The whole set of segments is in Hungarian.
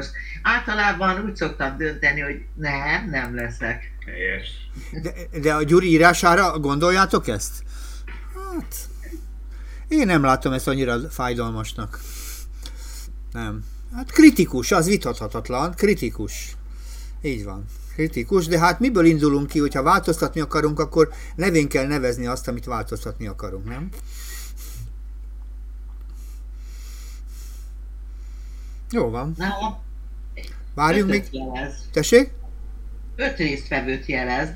szándékos. Általában úgy szoktam dönteni, hogy nem, nem leszek. Helyes. De, de a Gyuri írására gondoljátok ezt? Hát, én nem látom ezt annyira fájdalmasnak. Nem. Hát kritikus, az vitathatatlan, kritikus. Így van. Kritikus, de hát miből indulunk ki, hogyha változtatni akarunk, akkor nevén kell nevezni azt, amit változtatni akarunk, nem? Jó van. Na, Várjunk még. jelez. Tessék? Öt résztvevőt jelez,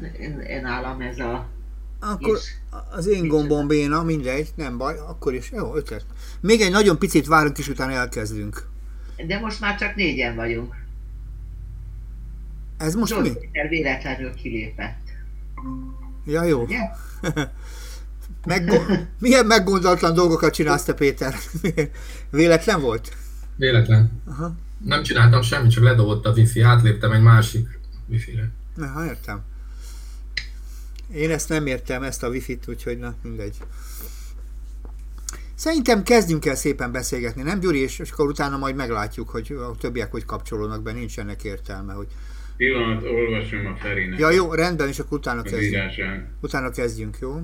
nálam ez a... Akkor az én gombom béna, mindegy, nem baj, akkor is. Jó, ötöt. Még egy nagyon picit várunk, és utána elkezdünk. De most már csak négyen vagyunk. Ez most mi? Zsolt Péter véletlenül kilépett. Ja, jó. Meggo- Milyen meggondolatlan dolgokat csinálsz te, Péter? Véletlen volt? Véletlen. Aha. Nem csináltam semmit, csak ledobott a wifi, átléptem egy másik wifi-re. Na, ha értem. Én ezt nem értem, ezt a wifi-t, úgyhogy na, mindegy. Szerintem kezdjünk el szépen beszélgetni, nem Gyuri? És, és akkor utána majd meglátjuk, hogy a többiek hogy kapcsolódnak be, nincs ennek értelme. Hogy... Pillanat, olvasom a Ferinek Ja, jó, rendben, és akkor utána kezdjünk. Utána kezdjünk, jó?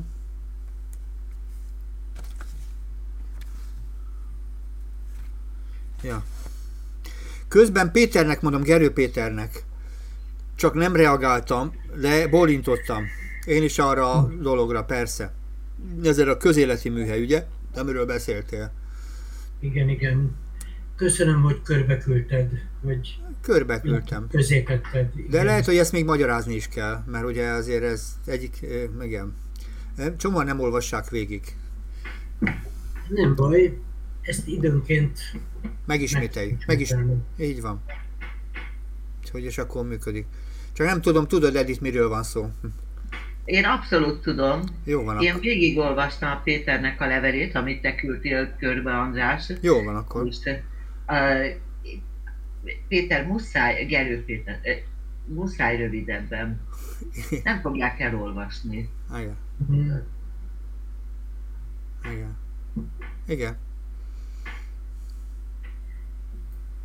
Ja. Közben Péternek mondom, Gerő Péternek, csak nem reagáltam, de bólintottam. Én is arra a dologra, persze. Ezzel a közéleti műhely, ugye? Amiről beszéltél. Igen, igen. Köszönöm, hogy körbe küldted, vagy Körbe küldtem. közé tetted. De igen. lehet, hogy ezt még magyarázni is kell, mert ugye azért ez egyik, igen. Csomóan nem olvassák végig. Nem baj, ezt időnként Megismételjük. Megis... Így van. Hogy és akkor működik. Csak nem tudom, tudod Edith, miről van szó? Hm. Én abszolút tudom. Jó van Én akkor. végigolvastam a Péternek a levelét, amit te küldtél körbe, András. Jó van akkor. És, uh, Péter muszáj, Gerő Péter, uh, muszáj rövidebben. Nem fogják elolvasni. Igen. Mhm. Igen. Igen.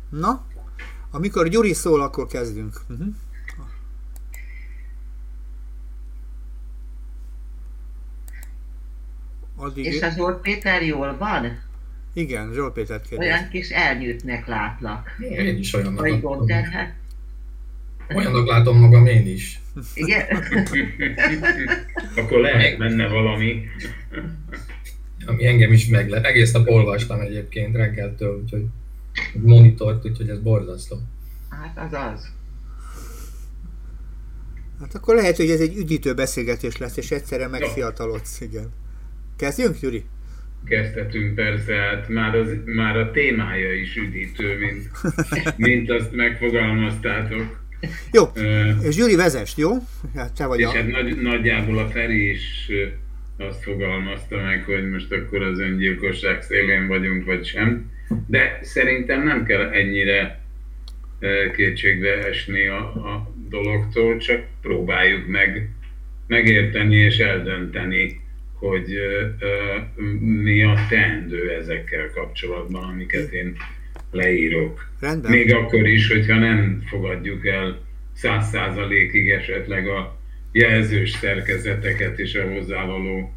Na, amikor Gyuri szól, akkor kezdünk. Uh-huh. Addig... És az Zsolt Péter jól van? Igen, Zsolt Pétert kérdez. Olyan kis elnyűtnek látlak. Én is olyannak Vagy látom. gondterhet. Olyannak látom magam én is. Igen? Akkor lehet benne valami. Ami engem is meglep. Egész nap olvastam egyébként reggeltől, úgyhogy monitort, úgyhogy ez borzasztó. Hát az az. Hát akkor lehet, hogy ez egy üdítő beszélgetés lesz, és egyszerre megfiatalodsz, igen. Kezdjünk, Gyuri? Kezdhetünk persze, hát már, az, már a témája is üdítő, mint, mint azt megfogalmaztátok. Jó, és Gyuri vezest, jó? Hát te vagy És a... hát nagy, nagyjából a Feri is azt fogalmazta meg, hogy most akkor az öngyilkosság szélén vagyunk, vagy sem. De szerintem nem kell ennyire kétségbe esni a, a dologtól, csak próbáljuk meg megérteni és eldönteni, hogy ö, mi a teendő ezekkel kapcsolatban, amiket én leírok. Rendben. Még akkor is, hogyha nem fogadjuk el száz százalékig esetleg a jelzős szerkezeteket és a hozzávaló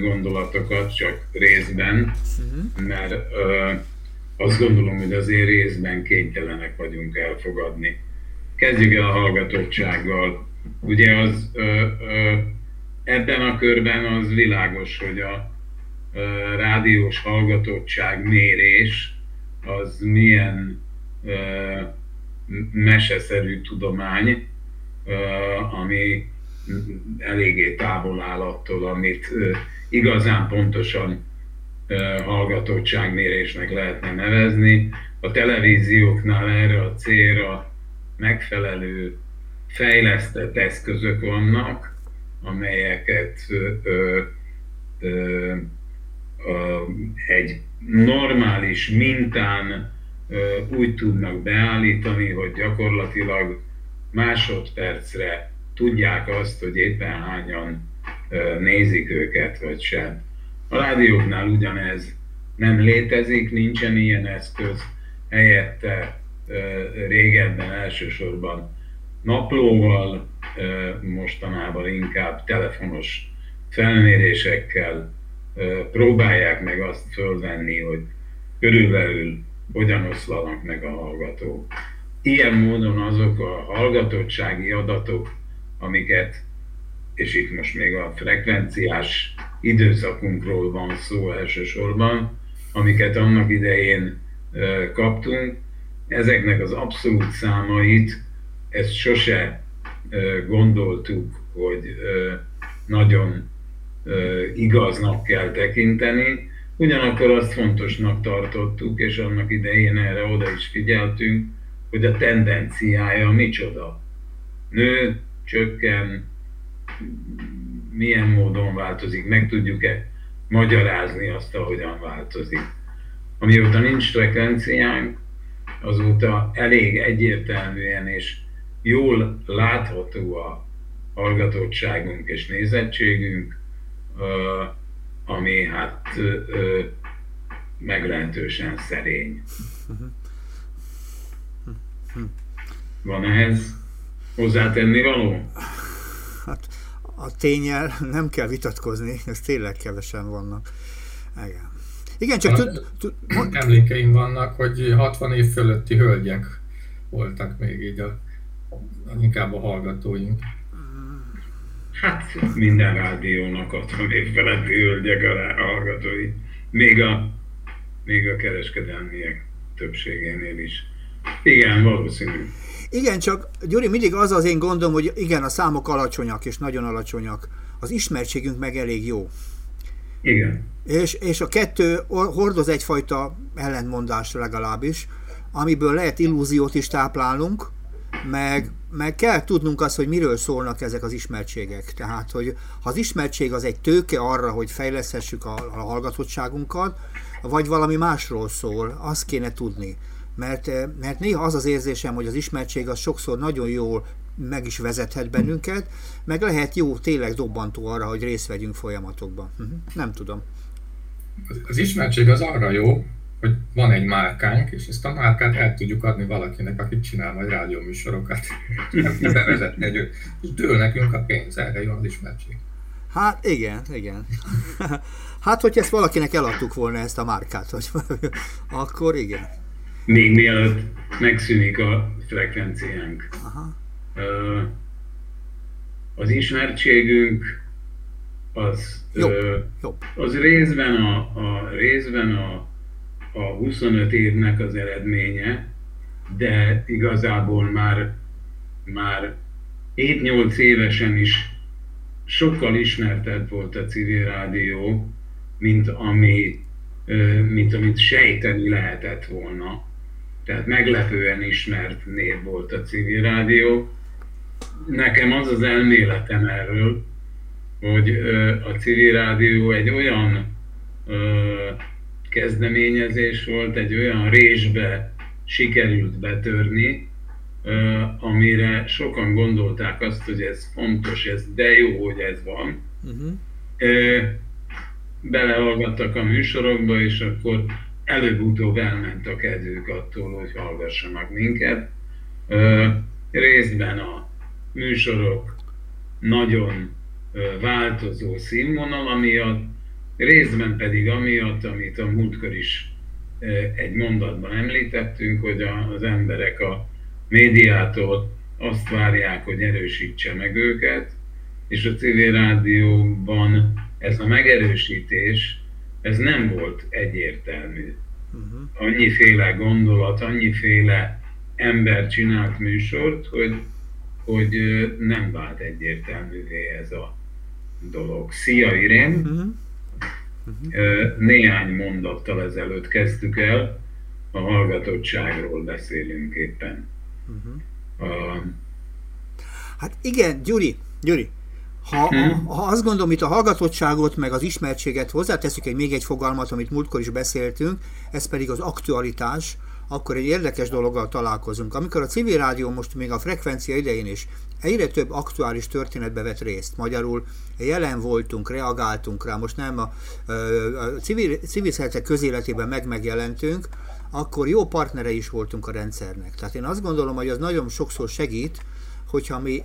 gondolatokat, csak részben, mert ö, azt gondolom, hogy azért részben kénytelenek vagyunk elfogadni. Kezdjük el a hallgatottsággal. Ugye az ebben a körben az világos, hogy a rádiós hallgatottság mérés az milyen meseszerű tudomány, ami eléggé távol áll attól, amit igazán pontosan hallgatottságmérésnek lehetne nevezni. A televízióknál erre a célra megfelelő fejlesztett eszközök vannak, amelyeket ö, ö, ö, egy normális mintán ö, úgy tudnak beállítani, hogy gyakorlatilag másodpercre tudják azt, hogy éppen hányan nézik őket, vagy sem. A rádióknál ugyanez nem létezik, nincsen ilyen eszköz, helyette régebben elsősorban naplóval, mostanában inkább telefonos felmérésekkel próbálják meg azt fölvenni, hogy körülbelül hogyan oszlanak meg a hallgatók. Ilyen módon azok a hallgatottsági adatok, amiket, és itt most még a frekvenciás időszakunkról van szó elsősorban, amiket annak idején kaptunk, ezeknek az abszolút számait, ezt sose gondoltuk, hogy nagyon igaznak kell tekinteni, ugyanakkor azt fontosnak tartottuk, és annak idején erre oda is figyeltünk, hogy a tendenciája micsoda. Nő, csökken, milyen módon változik, meg tudjuk-e magyarázni azt, ahogyan változik. Amióta nincs frekvenciánk, azóta elég egyértelműen és jól látható a hallgatottságunk és nézettségünk, ami hát meglehetősen szerény. Van ehhez hozzátenni való? Hát a tényel nem kell vitatkozni, ez tényleg kevesen vannak. Igen. Igen, csak tud, tud, Emlékeim vannak, hogy 60 év fölötti hölgyek voltak még így a, inkább a hallgatóink. Hát minden rádiónak 60 év feletti hölgyek a hallgatói. Még a, még a kereskedelmiek többségénél is. Igen, valószínű. Igen, csak Gyuri, mindig az az én gondom, hogy igen, a számok alacsonyak, és nagyon alacsonyak. Az ismertségünk meg elég jó. Igen. És, és a kettő hordoz egyfajta ellentmondást legalábbis, amiből lehet illúziót is táplálnunk, meg, meg kell tudnunk azt, hogy miről szólnak ezek az ismertségek. Tehát, hogy ha az ismertség az egy tőke arra, hogy fejleszthessük a, a hallgatottságunkat, vagy valami másról szól, azt kéne tudni. Mert, mert néha az az érzésem, hogy az ismertség az sokszor nagyon jól meg is vezethet bennünket, meg lehet jó, tényleg dobbantó arra, hogy részt vegyünk folyamatokban. Mhm. Nem tudom. Az ismertség az arra jó, hogy van egy márkánk, és ezt a márkát el tudjuk adni valakinek, aki csinál majd rádióműsorokat. Bevezetni egy. És dől nekünk a pénz, erre jó az ismertség. Hát igen, igen. Hát, hogy ezt valakinek eladtuk volna ezt a márkát, hogy, akkor igen. Még mielőtt megszűnik a frekvenciánk. Aha. Az ismertségünk az, jobb, ö, jobb. az részben, a, a, részben a, a 25 évnek az eredménye, de igazából már, már 7-8 évesen is sokkal ismertebb volt a civil rádió, mint, ami, mint amit sejteni lehetett volna. Tehát meglepően ismert név volt a civil rádió. Nekem az az elméletem erről, hogy a civil rádió egy olyan kezdeményezés volt, egy olyan résbe sikerült betörni, amire sokan gondolták azt, hogy ez fontos, ez de jó, hogy ez van. Uh-huh. Belehallgattak a műsorokba, és akkor előbb-utóbb elment a kedvük attól, hogy hallgassanak minket. Részben a műsorok nagyon változó színvonal miatt, részben pedig amiatt, amit a múltkor is egy mondatban említettünk, hogy az emberek a médiától azt várják, hogy erősítse meg őket, és a civil rádióban ez a megerősítés, ez nem volt egyértelmű. Uh-huh. Annyiféle gondolat, annyiféle ember csinált műsort, hogy, hogy nem vált egyértelművé ez a dolog. Szia Irén! Uh-huh. Uh-huh. Néhány mondattal ezelőtt kezdtük el, a hallgatottságról beszélünk éppen. Uh-huh. Uh, hát igen, Gyuri, Gyuri, ha, hmm. ha azt gondolom, itt a hallgatottságot, meg az ismertséget hozzáteszük egy még egy fogalmat, amit múltkor is beszéltünk, ez pedig az aktualitás, akkor egy érdekes dologgal találkozunk. Amikor a civil rádió most még a frekvencia idején is egyre több aktuális történetbe vett részt, magyarul jelen voltunk, reagáltunk rá, most nem a, a civil, civil szervezetek közéletében meg megjelentünk, akkor jó partnere is voltunk a rendszernek. Tehát én azt gondolom, hogy az nagyon sokszor segít, hogyha mi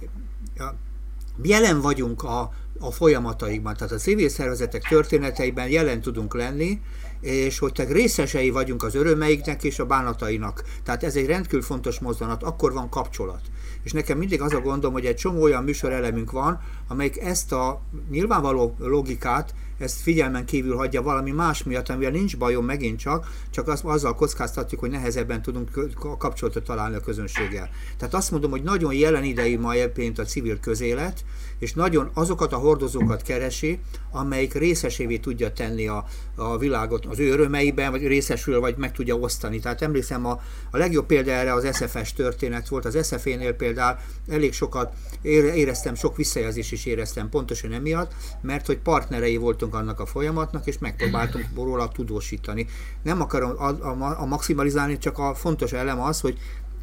jelen vagyunk a, a folyamataikban, tehát a civil szervezetek történeteiben jelen tudunk lenni, és hogy te részesei vagyunk az örömeiknek és a bánatainak. Tehát ez egy rendkívül fontos mozzanat, akkor van kapcsolat. És nekem mindig az a gondom, hogy egy csomó olyan műsorelemünk van, amelyik ezt a nyilvánvaló logikát ezt figyelmen kívül hagyja valami más miatt, amivel nincs bajom megint csak, csak az, azzal kockáztatjuk, hogy nehezebben tudunk kapcsolatot találni a közönséggel. Tehát azt mondom, hogy nagyon jelen idei ma egyébként a civil közélet, és nagyon azokat a hordozókat keresi, amelyik részesévé tudja tenni a, a világot az ő örömeiben, vagy részesül, vagy meg tudja osztani. Tehát emlékszem, a, a legjobb példa erre az SFS történet volt. Az SFE-nél például elég sokat éreztem, sok visszajelzés is éreztem pontosan emiatt, mert hogy partnerei voltunk annak a folyamatnak, és megpróbáltunk róla tudósítani. Nem akarom a, a, a maximalizálni, csak a fontos elem az, hogy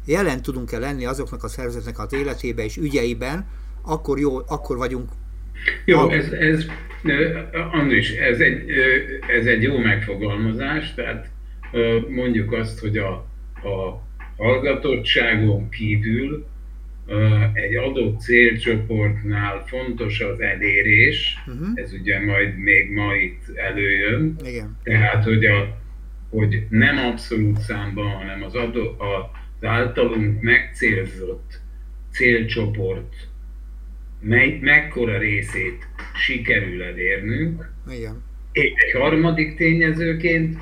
jelen tudunk-e lenni azoknak a szervezetnek az életébe és ügyeiben, akkor jó, akkor vagyunk. Jó, ez, ez Andris, ez egy, ez egy jó megfogalmazás, tehát mondjuk azt, hogy a, a hallgatottságon kívül egy adott célcsoportnál fontos az elérés, uh-huh. ez ugye majd még ma itt előjön, Igen. tehát hogy, a, hogy nem abszolút számban, hanem az, adó, az általunk megcélzott célcsoport mely, mekkora részét sikerül elérnünk. Igen. És egy harmadik tényezőként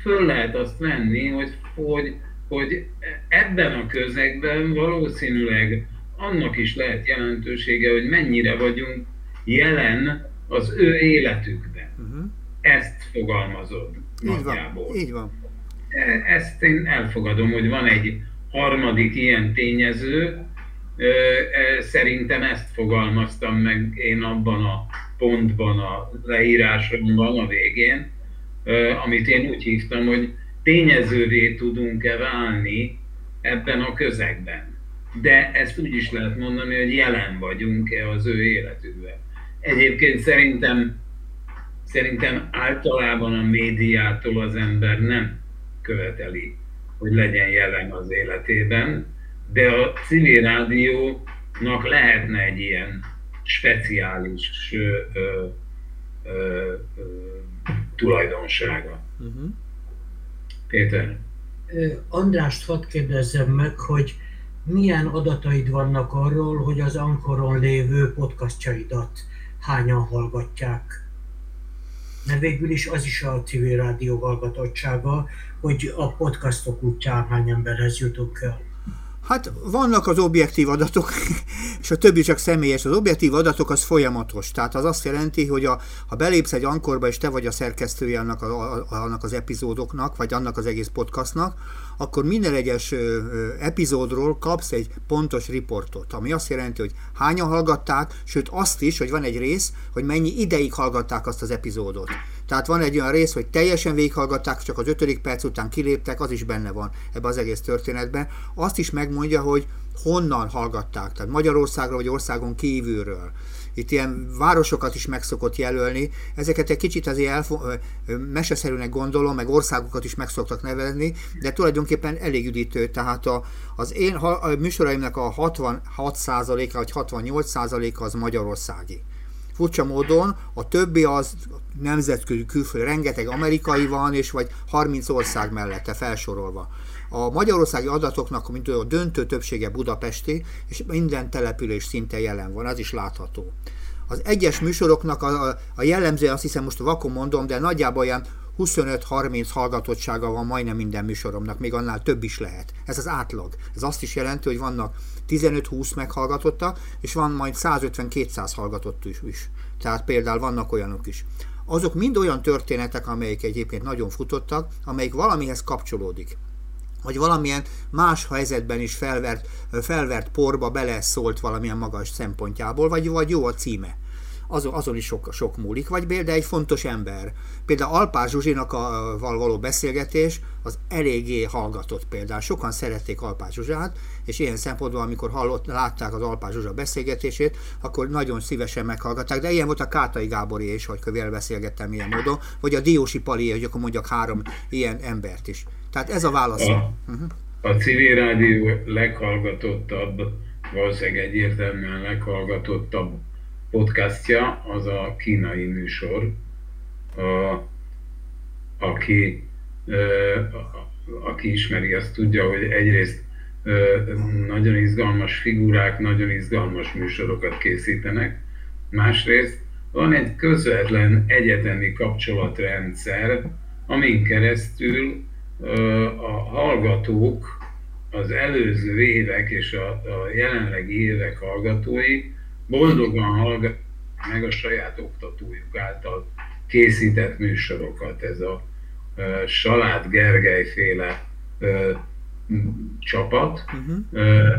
föl lehet azt venni, hogy, hogy, hogy ebben a közegben valószínűleg annak is lehet jelentősége, hogy mennyire vagyunk jelen az ő életükben. Uh-huh. Ezt fogalmazod így nagyjából. Van, így van. E, ezt én elfogadom, hogy van egy harmadik ilyen tényező, Szerintem ezt fogalmaztam meg én abban a pontban, a leírásomban a végén, amit én úgy hívtam, hogy tényezővé tudunk-e válni ebben a közegben. De ezt úgy is lehet mondani, hogy jelen vagyunk-e az ő életükben. Egyébként szerintem, szerintem általában a médiától az ember nem követeli, hogy legyen jelen az életében, de a civil rádiónak lehetne egy ilyen speciális ö, ö, ö, ö, tulajdonsága. Uh-huh. Péter? Andrást hadd kérdezzem meg, hogy milyen adataid vannak arról, hogy az Ankoron lévő podcastjaidat hányan hallgatják? Mert végül is az is a civil rádió hallgatottsága, hogy a podcastok útján hány emberhez jutunk el. Hát vannak az objektív adatok, és a többi csak személyes. Az objektív adatok az folyamatos. Tehát az azt jelenti, hogy a, ha belépsz egy ankorba, és te vagy a szerkesztője annak, a, a, annak az epizódoknak, vagy annak az egész podcastnak, akkor minden egyes epizódról kapsz egy pontos riportot, ami azt jelenti, hogy hányan hallgatták, sőt azt is, hogy van egy rész, hogy mennyi ideig hallgatták azt az epizódot. Tehát van egy olyan rész, hogy teljesen végighallgatták, csak az ötödik perc után kiléptek, az is benne van ebbe az egész történetben. Azt is megmondja, hogy honnan hallgatták, tehát Magyarországról vagy országon kívülről. Itt ilyen városokat is megszokott jelölni, ezeket egy kicsit azért elfo- meseszerűnek gondolom, meg országokat is megszoktak nevezni, de tulajdonképpen elég üdítő, tehát a, az én a műsoraimnak a 66%-a vagy 68%-a az magyarországi. Furcsa módon a többi az nemzetközi külföld, rengeteg amerikai van, és vagy 30 ország mellette felsorolva. A magyarországi adatoknak mint a döntő többsége budapesti, és minden település szinte jelen van, az is látható. Az egyes műsoroknak a, a jellemző, azt hiszem most vakon mondom, de nagyjából olyan 25-30 hallgatottsága van majdnem minden műsoromnak, még annál több is lehet. Ez az átlag. Ez azt is jelenti, hogy vannak 15-20 meghallgatottak, és van majd 150-200 hallgatott is, is. Tehát például vannak olyanok is. Azok mind olyan történetek, amelyek egyébként nagyon futottak, amelyik valamihez kapcsolódik vagy valamilyen más helyzetben is felvert, felvert porba beleszólt valamilyen magas szempontjából, vagy, vagy jó a címe azon, azon is sok, sok múlik. Vagy például egy fontos ember. Például Alpár Zsuzsinak a, val való beszélgetés az eléggé hallgatott például. Sokan szerették Alpár Zsuzsát, és ilyen szempontból, amikor hallott, látták az Alpár Zsuzsa beszélgetését, akkor nagyon szívesen meghallgatták. De ilyen volt a Kátai Gábori is, hogy kövél beszélgettem ilyen módon, vagy a Diósi Pali, hogy akkor mondjak három ilyen embert is. Tehát ez a válasz. A, a civil rádió leghallgatottabb, valószínűleg egyértelműen leghallgatottabb podcastja az a kínai műsor, a, aki, a, aki ismeri, azt tudja, hogy egyrészt nagyon izgalmas figurák, nagyon izgalmas műsorokat készítenek, másrészt van egy közvetlen egyetemi kapcsolatrendszer, amin keresztül a hallgatók, az előző évek és a, a jelenlegi évek hallgatói boldogan hallgatják meg a saját oktatójuk által készített műsorokat. Ez a uh, Salát Gergely féle uh, csapat. Uh-huh. Uh,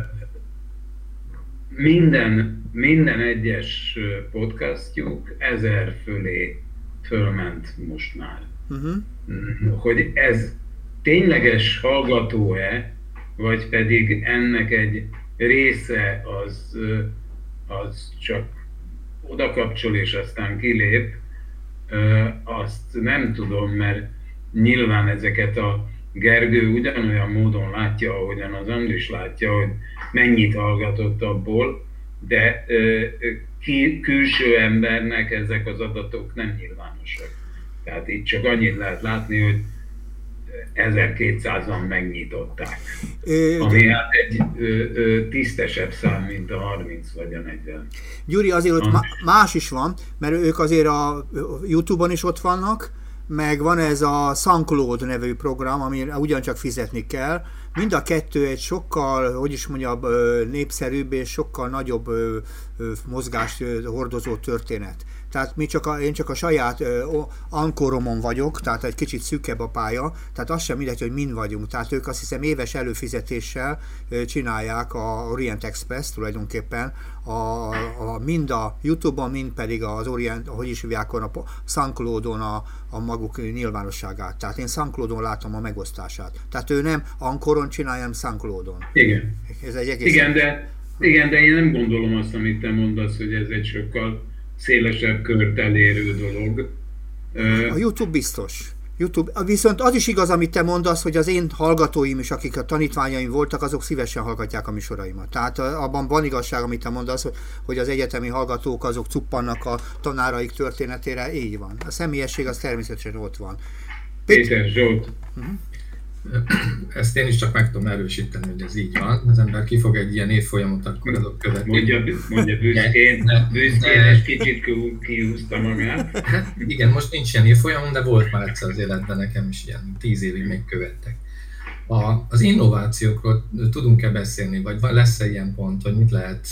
minden, minden egyes podcastjuk ezer fölé fölment most már. Uh-huh. Hogy ez tényleges hallgató-e, vagy pedig ennek egy része az, az csak oda kapcsol és aztán kilép, azt nem tudom, mert nyilván ezeket a Gergő ugyanolyan módon látja, ahogyan az Andris látja, hogy mennyit hallgatott abból, de ki, külső embernek ezek az adatok nem nyilvánosak. Tehát itt csak annyit lehet látni, hogy 1200-an megnyitották. É, ami hát egy ö, ö, tisztesebb szám, mint a 30 vagy a 40. Gyuri, azért ott más is van, mert ők azért a Youtube-on is ott vannak, meg van ez a SoundCloud nevű program, ami ugyancsak fizetni kell. Mind a kettő egy sokkal, hogy is mondjam, népszerűbb és sokkal nagyobb mozgást hordozó történet. Tehát mi csak a, én csak a saját uh, ankoromon vagyok, tehát egy kicsit szűkebb a pálya, tehát az sem mindegy, hogy mind vagyunk. Tehát ők azt hiszem éves előfizetéssel uh, csinálják a Orient Express tulajdonképpen, a, a, mind a Youtube-on, mind pedig az Orient, hogy is hívják, a SoundCloud-on a, a maguk nyilvánosságát. Tehát én SoundCloud-on látom a megosztását. Tehát ő nem Ankoron csinálja, hanem SoundCloud-on. Igen. Ez egy egész igen, de, igen, de én nem gondolom azt, amit te mondasz, hogy ez egy sokkal szélesebb kört elérő dolog. A YouTube biztos. YouTube. Viszont az is igaz, amit te mondasz, hogy az én hallgatóim is, akik a tanítványaim voltak, azok szívesen hallgatják a műsoraimat. Tehát abban van igazság, amit te mondasz, hogy az egyetemi hallgatók azok cuppannak a tanáraik történetére, így van. A személyesség az természetesen ott van. Péter Zsolt. Uh-huh. Ezt én is csak meg tudom erősíteni, hogy ez így van. Az ember kifog egy ilyen évfolyamot, akkor azok követik. Mondja, mondja büszkén, büszkén és kicsit kihúzta magát. Hát igen, most nincs ilyen évfolyam, de volt már egyszer az életben nekem is ilyen tíz évig még követtek. A, az innovációkról tudunk-e beszélni, vagy lesz-e ilyen pont, hogy mit lehet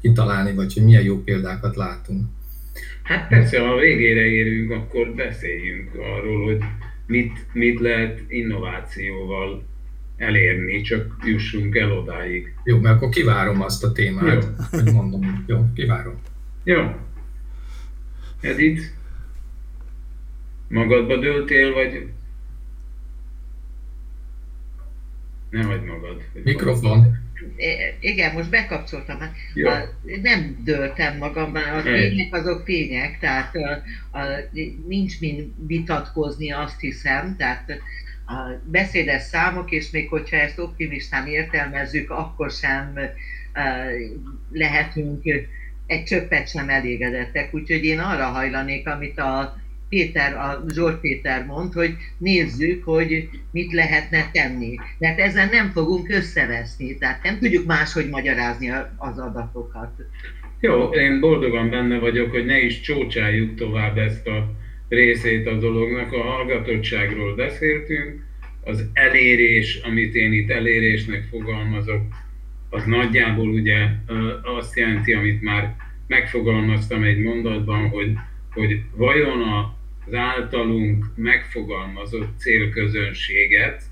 kitalálni, vagy hogy milyen jó példákat látunk? Hát persze, ha a végére érünk, akkor beszéljünk arról, hogy mit, mit lehet innovációval elérni, csak jussunk el odáig. Jó, mert akkor kivárom azt a témát, jó. hogy mondom, jó, kivárom. Jó. Edith, magadba dőltél, vagy nem vagy magad? Mikrofon. Igen, most bekapcsoltam. A, nem döltem magam, mert a fények azok fények, tehát a, a, nincs mind vitatkozni, azt hiszem, tehát a beszédes számok, és még hogyha ezt optimistán értelmezzük, akkor sem a, lehetünk egy csöppet sem elégedettek. Úgyhogy én arra hajlanék, amit a Péter, a Zsolt Péter mond, hogy nézzük, hogy mit lehetne tenni. Mert ezzel nem fogunk összeveszni, tehát nem tudjuk máshogy magyarázni az adatokat. Jó, én boldogan benne vagyok, hogy ne is csócsáljuk tovább ezt a részét a dolognak. A hallgatottságról beszéltünk, az elérés, amit én itt elérésnek fogalmazok, az nagyjából ugye azt jelenti, amit már megfogalmaztam egy mondatban, hogy, hogy vajon a az általunk megfogalmazott célközönséget,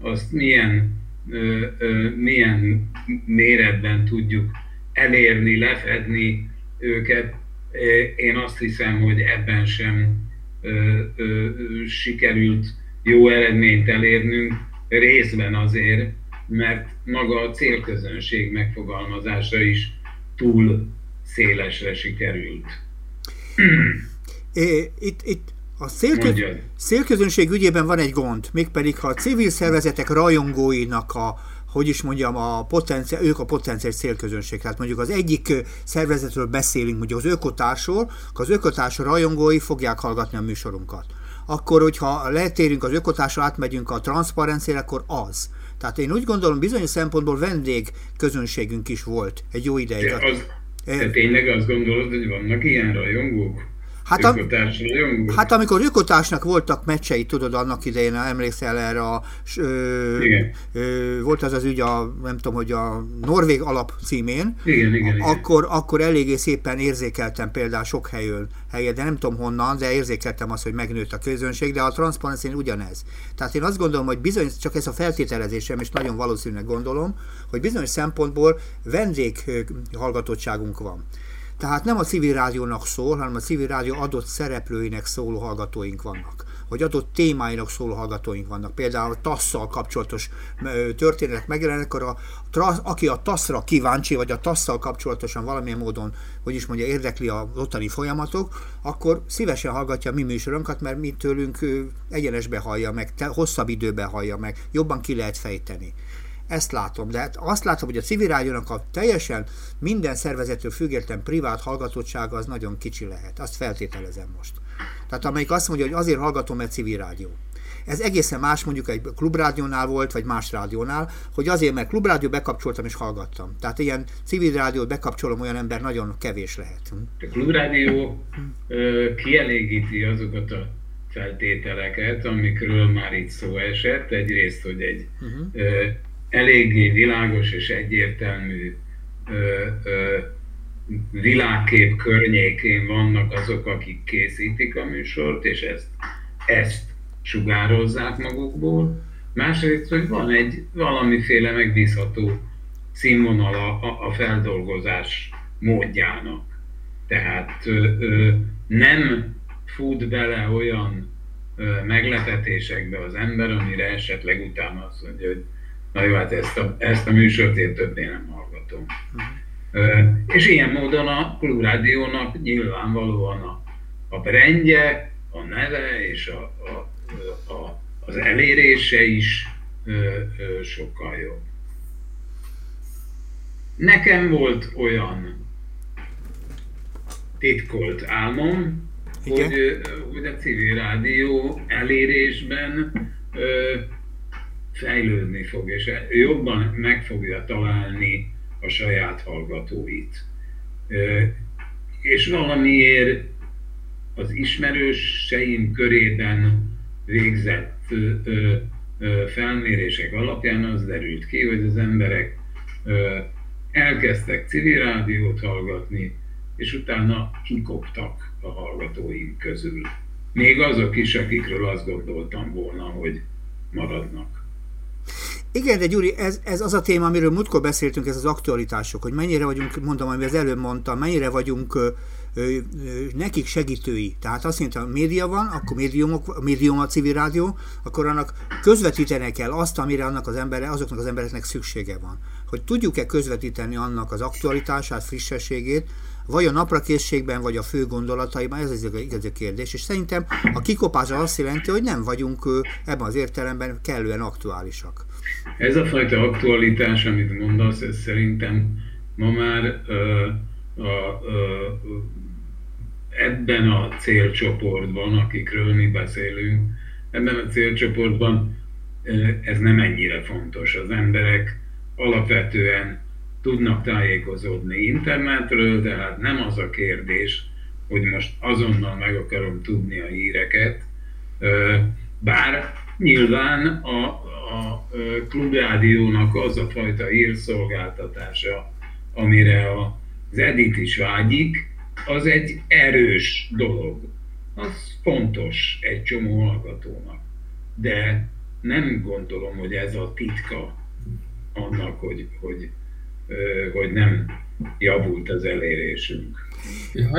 azt milyen, ö, ö, milyen méretben tudjuk elérni, lefedni őket. Én azt hiszem, hogy ebben sem ö, ö, sikerült jó eredményt elérnünk, részben azért, mert maga a célközönség megfogalmazása is túl szélesre sikerült. Itt, itt A célköz, célközönség ügyében van egy gond, mégpedig ha a civil szervezetek rajongóinak a, hogy is mondjam, a potenciál, ők a potenciális célközönség. Tehát mondjuk az egyik szervezetről beszélünk, mondjuk az ökotársról, az ökotárs rajongói fogják hallgatni a műsorunkat. Akkor, hogyha letérünk az ökotársra, átmegyünk a transzparenciára, akkor az. Tehát én úgy gondolom, bizonyos szempontból vendég közönségünk is volt egy jó ideig. De, az, de tényleg azt gondolod, hogy vannak ilyen rajongók? Hát, a, hát amikor Ökotársnak voltak meccsei, tudod, annak idején emlékszel erre a, ö, igen. Ö, volt az az ügy, a, nem tudom, hogy a Norvég alap címén, igen, igen, akkor, igen. akkor eléggé szépen érzékeltem például sok helyön, helye, de nem tudom honnan, de érzékeltem azt, hogy megnőtt a közönség, de a transzparencén ugyanez. Tehát én azt gondolom, hogy bizony, csak ez a feltételezésem, és nagyon valószínűleg gondolom, hogy bizonyos szempontból vendég hallgatottságunk van. Tehát nem a civil rádiónak szól, hanem a civil rádió adott szereplőinek szóló hallgatóink vannak vagy adott témáinak szóló hallgatóink vannak. Például a TASZ-szal kapcsolatos történetek megjelennek, akkor a, aki a TASZ-ra kíváncsi, vagy a TASZ-szal kapcsolatosan valamilyen módon, hogy is mondja, érdekli a ottani folyamatok, akkor szívesen hallgatja a mi műsorunkat, mert mi tőlünk egyenesbe hallja meg, hosszabb időbe hallja meg, jobban ki lehet fejteni. Ezt látom, de hát azt látom, hogy a civil rádiónak a teljesen minden szervezettől független privát hallgatottsága az nagyon kicsi lehet. Azt feltételezem most. Tehát amelyik azt mondja, hogy azért hallgatom, mert civil rádió. Ez egészen más mondjuk egy klubrádiónál volt, vagy más rádiónál, hogy azért, mert klubrádió bekapcsoltam és hallgattam. Tehát ilyen civil rádiót bekapcsolom, olyan ember nagyon kevés lehet. A klubrádió ö, kielégíti azokat a feltételeket, amikről már itt szó esett. Egyrészt, hogy egy uh-huh. Eléggé világos és egyértelmű ö, ö, világkép környékén vannak azok, akik készítik a műsort, és ezt, ezt sugározzák magukból. Másrészt, hogy van egy valamiféle megbízható színvonala a, a feldolgozás módjának. Tehát ö, ö, nem fut bele olyan ö, meglepetésekbe az ember, amire esetleg utána azt mondja, hogy na jó, hát ezt a, ezt a műsort én többé nem hallgatom. Uh-huh. És ilyen módon a Klubrádiónak nyilvánvalóan a, a brendje, a neve és a, a, a, az elérése is ö, ö, sokkal jobb. Nekem volt olyan titkolt álmom, hogy, hogy a civil rádió elérésben ö, fejlődni fog, és jobban meg fogja találni a saját hallgatóit. És valamiért az ismerőseim körében végzett felmérések alapján az derült ki, hogy az emberek elkezdtek civil rádiót hallgatni, és utána kikoptak a hallgatóim közül. Még azok is, akikről azt gondoltam volna, hogy maradnak. Igen, de Gyuri, ez, ez az a téma, amiről múltkor beszéltünk, ez az aktualitások, hogy mennyire vagyunk, mondom, amit az előbb mondtam, mennyire vagyunk ö, ö, nekik segítői. Tehát azt mondta, a média van, akkor médiumok, médium a civil rádió, akkor annak közvetítenek kell azt, amire annak az embere, azoknak az embereknek szüksége van. Hogy tudjuk-e közvetíteni annak az aktualitását, frissességét, vagy a naprakészségben, vagy a fő gondolataiban, ez az igazi kérdés, és szerintem a kikopás az azt jelenti, hogy nem vagyunk ebben az értelemben kellően aktuálisak. Ez a fajta aktualitás, amit mondasz, ez szerintem ma már ö, a, ö, ebben a célcsoportban, akikről mi beszélünk, ebben a célcsoportban ez nem ennyire fontos. Az emberek alapvetően tudnak tájékozódni internetről, tehát nem az a kérdés, hogy most azonnal meg akarom tudni a híreket, bár nyilván a, a klubrádiónak az a fajta hírszolgáltatása, amire az Edit is vágyik, az egy erős dolog. Az fontos egy csomó hallgatónak. De nem gondolom, hogy ez a titka annak, hogy, hogy hogy nem javult az elérésünk.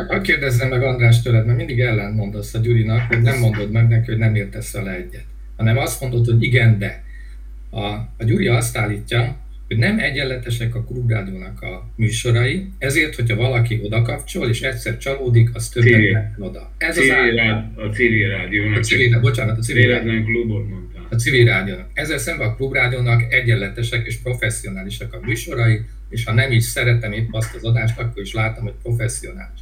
Hadd kérdezzem meg András tőled, mert mindig ellent mondasz a Gyurinak, hogy nem mondod meg neki, hogy nem értesz vele egyet, hanem azt mondod, hogy igen, de. A, a Gyuri azt állítja, hogy nem egyenletesek a klubrádiónak a műsorai, ezért, hogyha valaki oda kapcsol, és egyszer csalódik, az többet oda. Ez civil az rád, A civil rádiónak. A civil, bocsánat, a civil rádiónak. klubot mondtam. A civil rádiónak. Ezzel szemben a klubrádiónak egyenletesek és professzionálisak a műsorai, és ha nem is szeretem épp azt az adást, akkor is látom, hogy professzionális.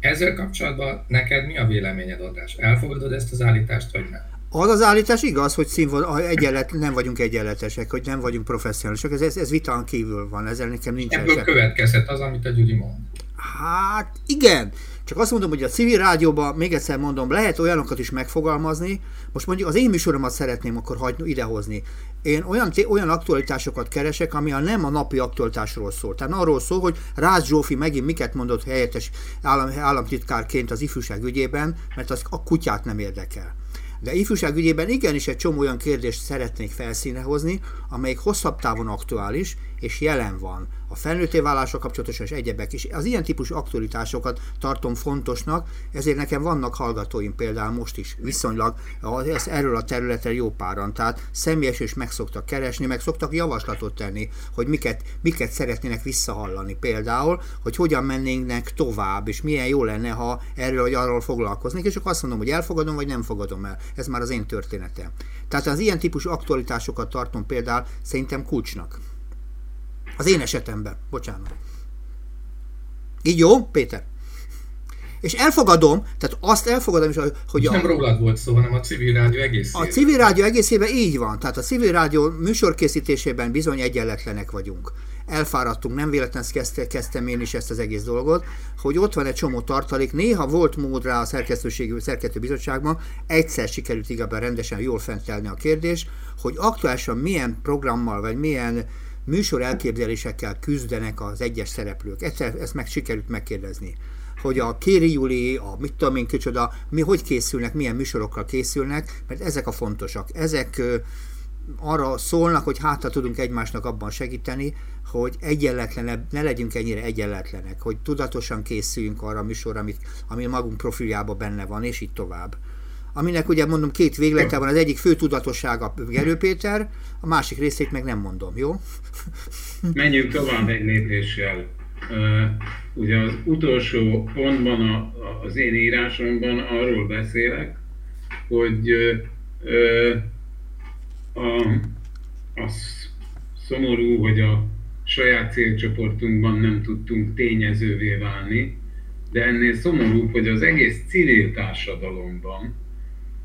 Ezzel kapcsolatban neked mi a véleményed, András? Elfogadod ezt az állítást, vagy nem? Az az állítás igaz, hogy színvonal, egyenlet, nem vagyunk egyenletesek, hogy nem vagyunk professzionálisak, ez, ez, ez vitán kívül van, ezzel nekem nincs. Ebből se. következhet az, amit a Gyuri mond. Hát igen, csak azt mondom, hogy a civil rádióban, még egyszer mondom, lehet olyanokat is megfogalmazni, most mondjuk az én műsoromat szeretném akkor hagyni, idehozni. Én olyan, olyan aktualitásokat keresek, ami a nem a napi aktualitásról szól. Tehát arról szól, hogy Rász Zsófi megint miket mondott helyettes állam, államtitkárként az ifjúság ügyében, mert az a kutyát nem érdekel. De ifjúság ügyében igenis egy csomó olyan kérdést szeretnék felszíne hozni, amelyik hosszabb távon aktuális és jelen van a felnőtté válással kapcsolatosan és egyebek is. Az ilyen típusú aktualitásokat tartom fontosnak, ezért nekem vannak hallgatóim például most is viszonylag ez, erről a területről jó páran, tehát személyes és meg szoktak keresni, meg szoktak javaslatot tenni, hogy miket, miket szeretnének visszahallani például, hogy hogyan mennének tovább, és milyen jó lenne, ha erről vagy arról foglalkoznék, és akkor azt mondom, hogy elfogadom, vagy nem fogadom el. Ez már az én történetem. Tehát az ilyen típusú aktualitásokat tartom például szerintem kulcsnak. Az én esetemben, bocsánat. Így jó, Péter? És elfogadom, tehát azt elfogadom is, hogy... A, nem rólad volt szó, hanem a civil rádió egészében. A civil rádió egészében így van. Tehát a civil rádió műsorkészítésében bizony egyenletlenek vagyunk. Elfáradtunk, nem véletlenül kezdte, kezdtem én is ezt az egész dolgot, hogy ott van egy csomó tartalék. Néha volt mód rá a szerkesztőségi szerkesztőbizottságban, egyszer sikerült igazából rendesen jól fentelni a kérdés, hogy aktuálisan milyen programmal, vagy milyen műsor elképzelésekkel küzdenek az egyes szereplők. Ezt, ezt meg sikerült megkérdezni hogy a Kéri Juli, a mit tudom én kicsoda, mi hogy készülnek, milyen műsorokkal készülnek, mert ezek a fontosak. Ezek arra szólnak, hogy hátra tudunk egymásnak abban segíteni, hogy egyenletlenebb, ne legyünk ennyire egyenletlenek, hogy tudatosan készüljünk arra a műsorra, amit, ami magunk profiljában benne van, és így tovább aminek ugye mondom két véglete van, az egyik fő tudatossága Gerő Péter, a másik részét meg nem mondom, jó? Menjünk tovább egy lépéssel. Ugye az utolsó pontban a, az én írásomban arról beszélek, hogy uh, a, az szomorú, hogy a saját célcsoportunkban nem tudtunk tényezővé válni, de ennél szomorúbb, hogy az egész civil társadalomban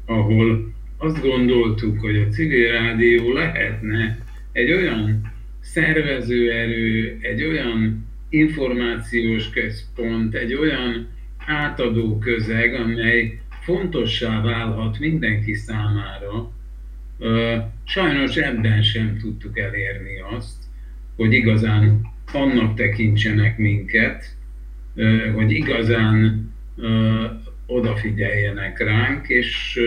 ahol azt gondoltuk, hogy a civil rádió lehetne egy olyan szervezőerő, egy olyan információs központ, egy olyan átadó közeg, amely fontossá válhat mindenki számára. Sajnos ebben sem tudtuk elérni azt, hogy igazán annak tekintsenek minket, hogy igazán odafigyeljenek ránk, és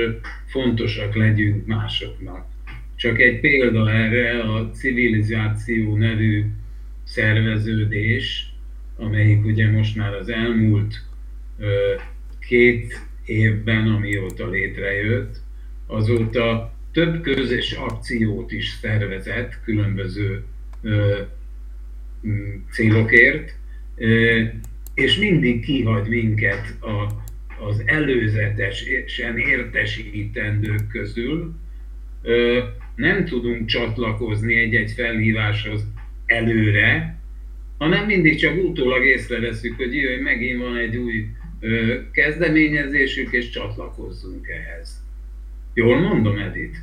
fontosak legyünk másoknak. Csak egy példa erre a civilizáció nevű szerveződés, amelyik ugye most már az elmúlt két évben, amióta létrejött, azóta több közös akciót is szervezett különböző célokért, és mindig kihagy minket a az előzetesen értesítendők közül nem tudunk csatlakozni egy-egy felhíváshoz előre, hanem mindig csak utólag észreveszünk, hogy jöjj, megint van egy új kezdeményezésük, és csatlakozzunk ehhez. Jól mondom, Edith?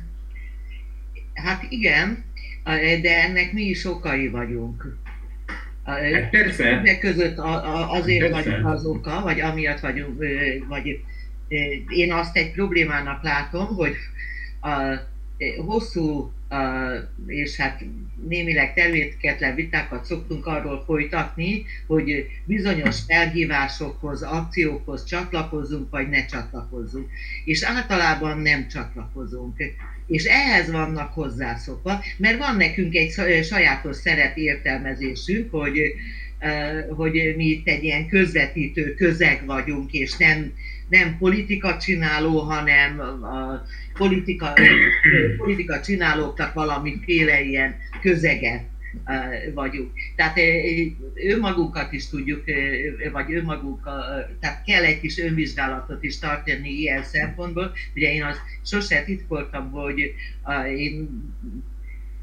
Hát igen, de ennek mi is okai vagyunk. Hát persze. De között azért persze. vagyunk az oka, vagy amiatt vagyunk, vagy én azt egy problémának látom, hogy a hosszú és hát némileg terméketlen vitákat szoktunk arról folytatni, hogy bizonyos felhívásokhoz, akciókhoz csatlakozzunk, vagy ne csatlakozzunk. És általában nem csatlakozunk. És ehhez vannak hozzászokva, mert van nekünk egy sajátos értelmezésünk, hogy hogy mi itt egy ilyen közvetítő közeg vagyunk, és nem, nem politika csináló, hanem a politika, politika csinálóknak valamiféle ilyen közeget vagyunk. Tehát önmagunkat is tudjuk, vagy önmagunk, tehát kell egy kis önvizsgálatot is tartani ilyen szempontból. Ugye én azt sose titkoltam, hogy én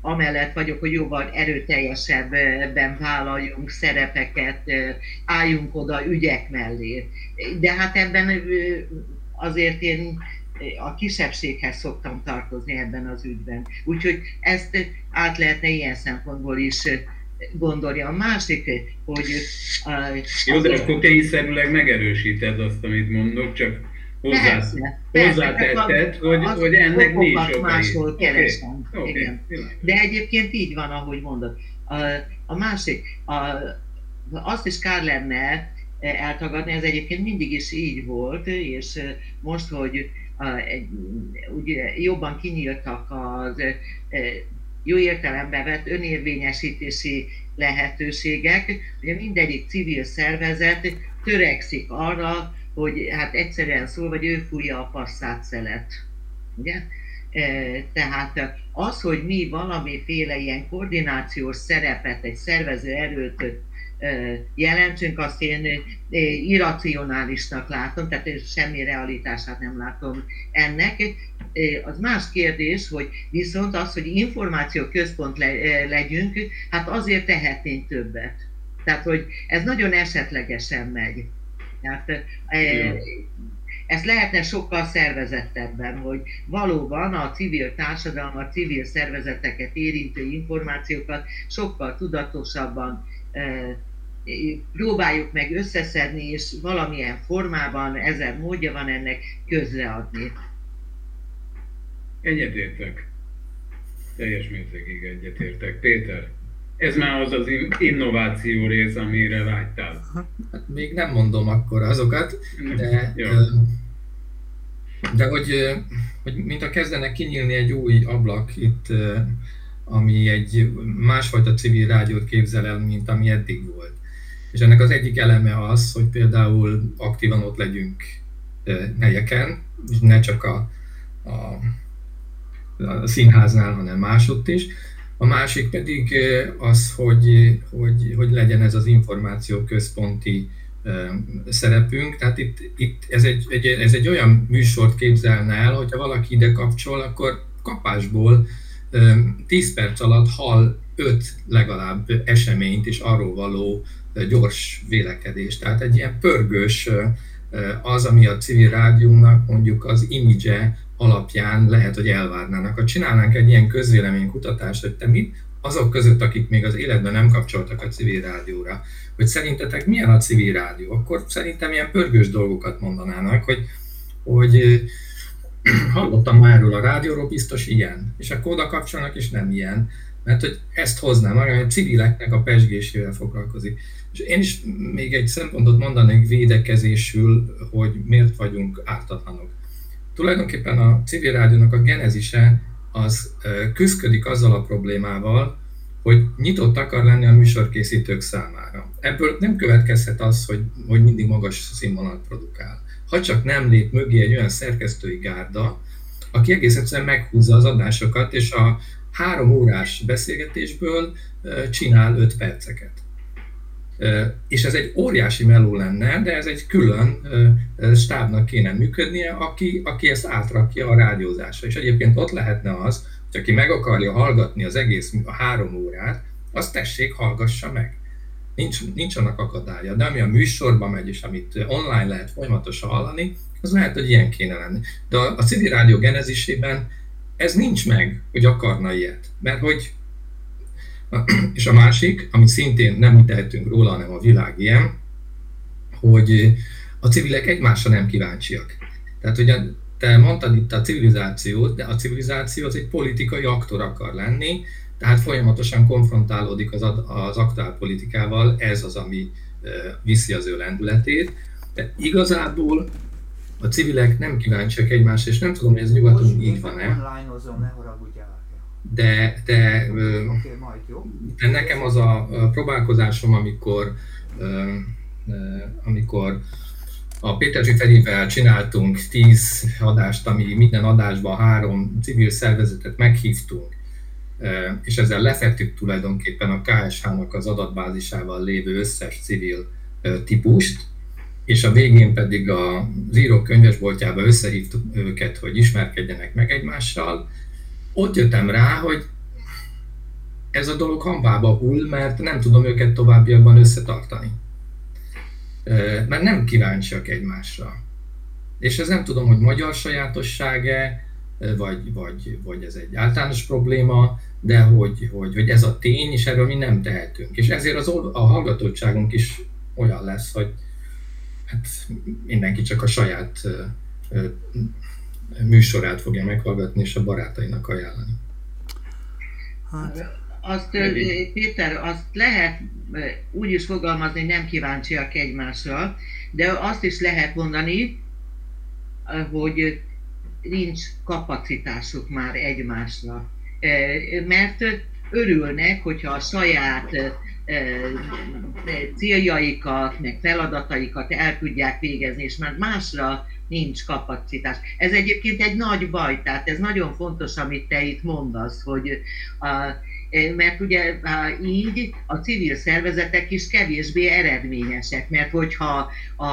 amellett vagyok, hogy jóval erőteljesebben vállaljunk szerepeket, álljunk oda ügyek mellé. De hát ebben azért én a kisebbséghez szoktam tartozni ebben az ügyben. Úgyhogy ezt át lehetne ilyen szempontból is gondolni. A másik, hogy... Jó, de akkor kényszerűleg megerősíted azt, amit mondok, csak hozzá, hozzátetted, hogy, hogy ennek nincs máshol keresem. Okay. Okay. De egyébként így van, ahogy mondod. A, a másik, a, azt is kár lenne eltagadni, ez egyébként mindig is így volt, és most, hogy ugye jobban kinyíltak az jó értelembe vett önérvényesítési lehetőségek. Ugye mindegyik civil szervezet törekszik arra, hogy hát egyszerűen szól, vagy ő fújja a passzát szelet. Ugye? Tehát az, hogy mi valamiféle ilyen koordinációs szerepet, egy szervező erőt jelentsünk, azt én irracionálisnak látom, tehát semmi realitását nem látom ennek. Az más kérdés, hogy viszont az, hogy információ központ legyünk, hát azért tehetnénk többet. Tehát, hogy ez nagyon esetlegesen megy. Tehát, ezt lehetne sokkal szervezettebben, hogy valóban a civil társadalom, a civil szervezeteket érintő információkat sokkal tudatosabban próbáljuk meg összeszedni, és valamilyen formában, ezer módja van ennek, közreadni. Egyetértek. Teljes mértékig egyetértek. Péter, ez már az az innováció rész, amire vágytál. Hát még nem mondom akkor azokat, de, de hogy, hogy mint a kezdenek kinyílni egy új ablak itt, ami egy másfajta civil rádiót képzel el, mint ami eddig volt. És ennek az egyik eleme az, hogy például aktívan ott legyünk helyeken, és ne csak a, a, a színháznál, hanem másutt is. A másik pedig az, hogy, hogy, hogy legyen ez az információ központi szerepünk. Tehát itt, itt ez, egy, egy, ez egy olyan műsort képzelne el, hogyha valaki ide kapcsol, akkor kapásból 10 perc alatt hall 5 legalább eseményt és arról való gyors vélekedést. Tehát egy ilyen pörgős az, ami a civil rádiónak mondjuk az image alapján lehet, hogy elvárnának. Ha csinálnánk egy ilyen közvéleménykutatást, hogy te mit, azok között, akik még az életben nem kapcsoltak a civil rádióra, hogy szerintetek milyen a civil rádió, akkor szerintem ilyen pörgős dolgokat mondanának, hogy, hogy hallottam már erről a rádióról, biztos ilyen, és akkor oda kapcsolnak, és nem ilyen, mert hogy ezt hoznám, hogy a civileknek a pesgésével foglalkozik. És én is még egy szempontot mondanék védekezésül, hogy miért vagyunk ártatlanok. Tulajdonképpen a civil rádiónak a genezise az küzdik azzal a problémával, hogy nyitott akar lenni a műsorkészítők számára. Ebből nem következhet az, hogy, hogy mindig magas színvonalat produkál. Ha csak nem lép mögé egy olyan szerkesztői gárda, aki egész egyszerűen meghúzza az adásokat, és a három órás beszélgetésből csinál öt perceket. És ez egy óriási meló lenne, de ez egy külön stábnak kéne működnie, aki, aki ezt átrakja a rádiózásra. És egyébként ott lehetne az, hogy aki meg akarja hallgatni az egész a három órát, azt tessék, hallgassa meg. Nincs, nincs annak akadálya, de ami a műsorban megy, és amit online lehet folyamatosan hallani, az lehet, hogy ilyen kéne lenni. De a, civil rádió genezisében ez nincs meg, hogy akarna ilyet. Mert hogy és a másik, amit szintén nem tehetünk róla, hanem a világ ilyen, hogy a civilek egymásra nem kíváncsiak. Tehát ugye te mondtad itt a civilizációt, de a civilizáció az egy politikai aktor akar lenni, tehát folyamatosan konfrontálódik az, az aktuál politikával, ez az, ami viszi az ő lendületét. De igazából a civilek nem kíváncsiak egymásra, és nem tudom, hogy ez nyugaton így van-e. De, de, de nekem az a próbálkozásom, amikor, amikor a Péter Ferivel csináltunk tíz adást, ami minden adásban három civil szervezetet meghívtunk, és ezzel lefettük tulajdonképpen a KSH-nak az adatbázisával lévő összes civil típust, és a végén pedig a írók könyvesboltjába összehívtuk őket, hogy ismerkedjenek meg egymással. Ott jöttem rá, hogy ez a dolog hambába hull, mert nem tudom őket továbbiakban összetartani. Mert nem kíváncsiak egymásra. És ez nem tudom, hogy magyar sajátossága, vagy, vagy, vagy ez egy általános probléma, de hogy, hogy, hogy ez a tény, és erről mi nem tehetünk. És ezért az, a hallgatottságunk is olyan lesz, hogy hát mindenki csak a saját műsorát fogja meghallgatni, és a barátainak ajánlani. Hát, azt, Péter, azt lehet úgy is fogalmazni, hogy nem kíváncsiak egymásra, de azt is lehet mondani, hogy nincs kapacitásuk már egymásra. Mert örülnek, hogyha a saját céljaikat, meg feladataikat el tudják végezni, és már másra nincs kapacitás. Ez egyébként egy nagy baj, tehát ez nagyon fontos, amit te itt mondasz, hogy a, mert ugye így a civil szervezetek is kevésbé eredményesek, mert hogyha a,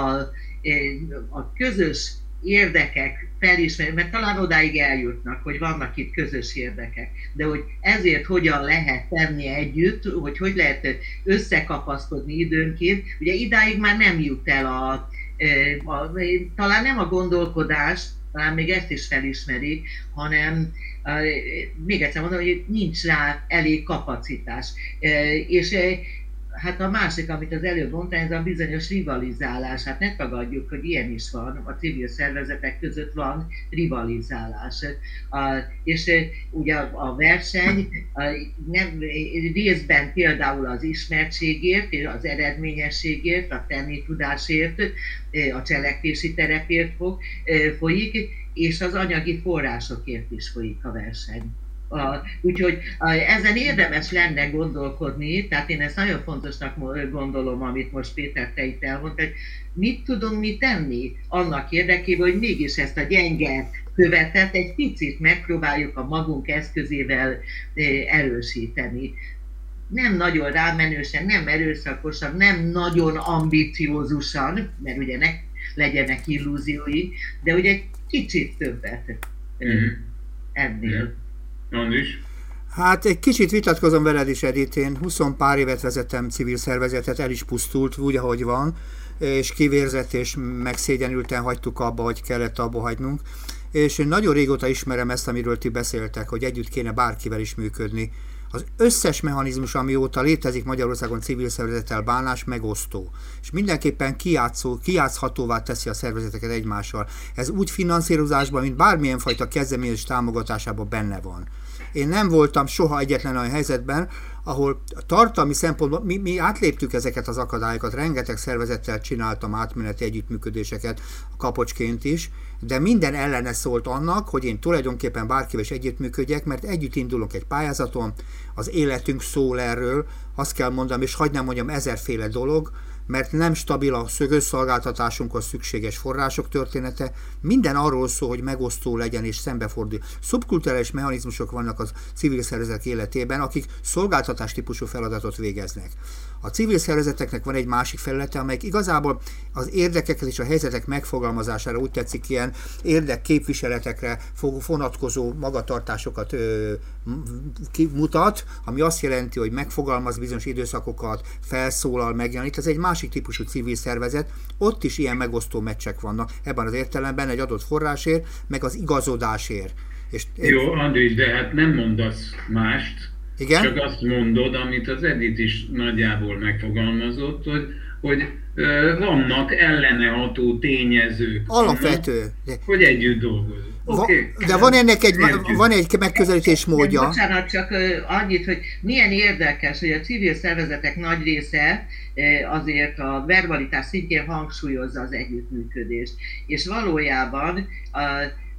a közös érdekek felismerni, mert talán odáig eljutnak, hogy vannak itt közös érdekek, de hogy ezért hogyan lehet tenni együtt, hogy hogy lehet összekapaszkodni időnként, ugye idáig már nem jut el a, a, a talán nem a gondolkodás, talán még ezt is felismeri, hanem még egyszer mondom, hogy nincs rá elég kapacitás. És hát a másik, amit az előbb mondta, ez a bizonyos rivalizálás. Hát ne tagadjuk, hogy ilyen is van, a civil szervezetek között van rivalizálás. És e, ugye a verseny nem, részben például az ismertségért, az eredményességért, a tenni tudásért, e, a cselekvési terepért fog, e, folyik, és az anyagi forrásokért is folyik a verseny. A, úgyhogy a, ezen érdemes lenne gondolkodni, tehát én ezt nagyon fontosnak gondolom, amit most Péter te itt elmondta, hogy mit tudunk mi tenni annak érdekében, hogy mégis ezt a gyenge követet egy picit megpróbáljuk a magunk eszközével erősíteni nem nagyon rámenősen, nem erőszakosan, nem nagyon ambiciózusan, mert ugye ne legyenek illúziói, de ugye egy kicsit többet mm. ennél. Mm. Andris? Hát egy kicsit vitatkozom veled is, Edith. Én 20 pár évet vezetem civil szervezetet, el is pusztult, úgy, ahogy van, és kivérzett, és megszégyenülten hagytuk abba, hogy kellett abba hagynunk. És én nagyon régóta ismerem ezt, amiről ti beszéltek, hogy együtt kéne bárkivel is működni. Az összes mechanizmus, amióta létezik Magyarországon civil szervezettel bánás, megosztó. És mindenképpen kijátszó, kijátszhatóvá teszi a szervezeteket egymással. Ez úgy finanszírozásban, mint bármilyen fajta kezdeményezés támogatásában benne van. Én nem voltam soha egyetlen olyan helyzetben, ahol tartalmi szempontból mi, mi átléptük ezeket az akadályokat, rengeteg szervezettel csináltam átmeneti együttműködéseket kapocsként is, de minden ellene szólt annak, hogy én tulajdonképpen bárkivel is együttműködjek, mert együtt indulok egy pályázaton, az életünk szól erről, azt kell mondanom, és hagyd nem mondjam ezerféle dolog, mert nem stabil a szögösszolgáltatásunkhoz szükséges források története, minden arról szól, hogy megosztó legyen és szembefordul. Szubkulturális mechanizmusok vannak a civil szervezetek életében, akik szolgáltatás típusú feladatot végeznek. A civil szervezeteknek van egy másik felülete, amelyik igazából az érdekeket és a helyzetek megfogalmazására úgy tetszik ilyen érdekképviseletekre vonatkozó magatartásokat ö, mutat, ami azt jelenti, hogy megfogalmaz bizonyos időszakokat, felszólal, megjelenít. Ez egy másik típusú civil szervezet, ott is ilyen megosztó meccsek vannak ebben az értelemben egy adott forrásért, meg az igazodásért. És Jó, Andris, de hát nem mondasz mást, igen? Csak azt mondod, amit az Edith is nagyjából megfogalmazott, hogy, hogy vannak ellene ható tényezők. Alapvető. Annak, hogy együtt dolgozunk. Okay. De van ennek egy, van egy megközelítés módja. Bocsánat, csak annyit, hogy milyen érdekes, hogy a civil szervezetek nagy része azért a verbalitás szintjén hangsúlyozza az együttműködést. És valójában a,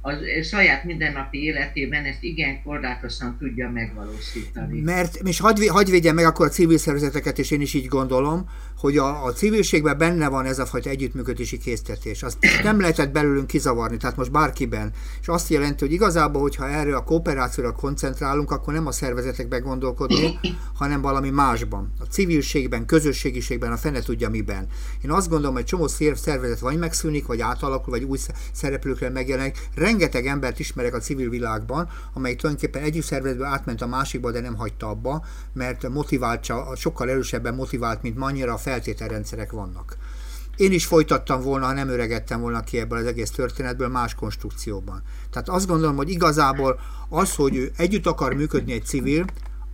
a saját mindennapi életében ezt igen korlátosan tudja megvalósítani. Mert, és hagyj, hagy védjem meg akkor a civil szervezeteket, és én is így gondolom, hogy a, a civilségben benne van ez a fajta együttműködési késztetés. Azt nem lehetett belőlünk kizavarni, tehát most bárkiben. És azt jelenti, hogy igazából, hogyha erre a kooperációra koncentrálunk, akkor nem a szervezetekben gondolkodni, hanem valami másban. A civilségben, közösségiségben, a fene tudja miben. Én azt gondolom, hogy csomó szervezet vagy megszűnik, vagy átalakul, vagy új szereplőkre megjelenik. Rengeteg embert ismerek a civil világban, amely tulajdonképpen egyik szervezetből átment a másikba, de nem hagyta abba, mert motivált, sokkal erősebben motivált, mint annyira feltételrendszerek vannak. Én is folytattam volna, ha nem öregettem volna ki ebből az egész történetből más konstrukcióban. Tehát azt gondolom, hogy igazából az, hogy ő együtt akar működni egy civil,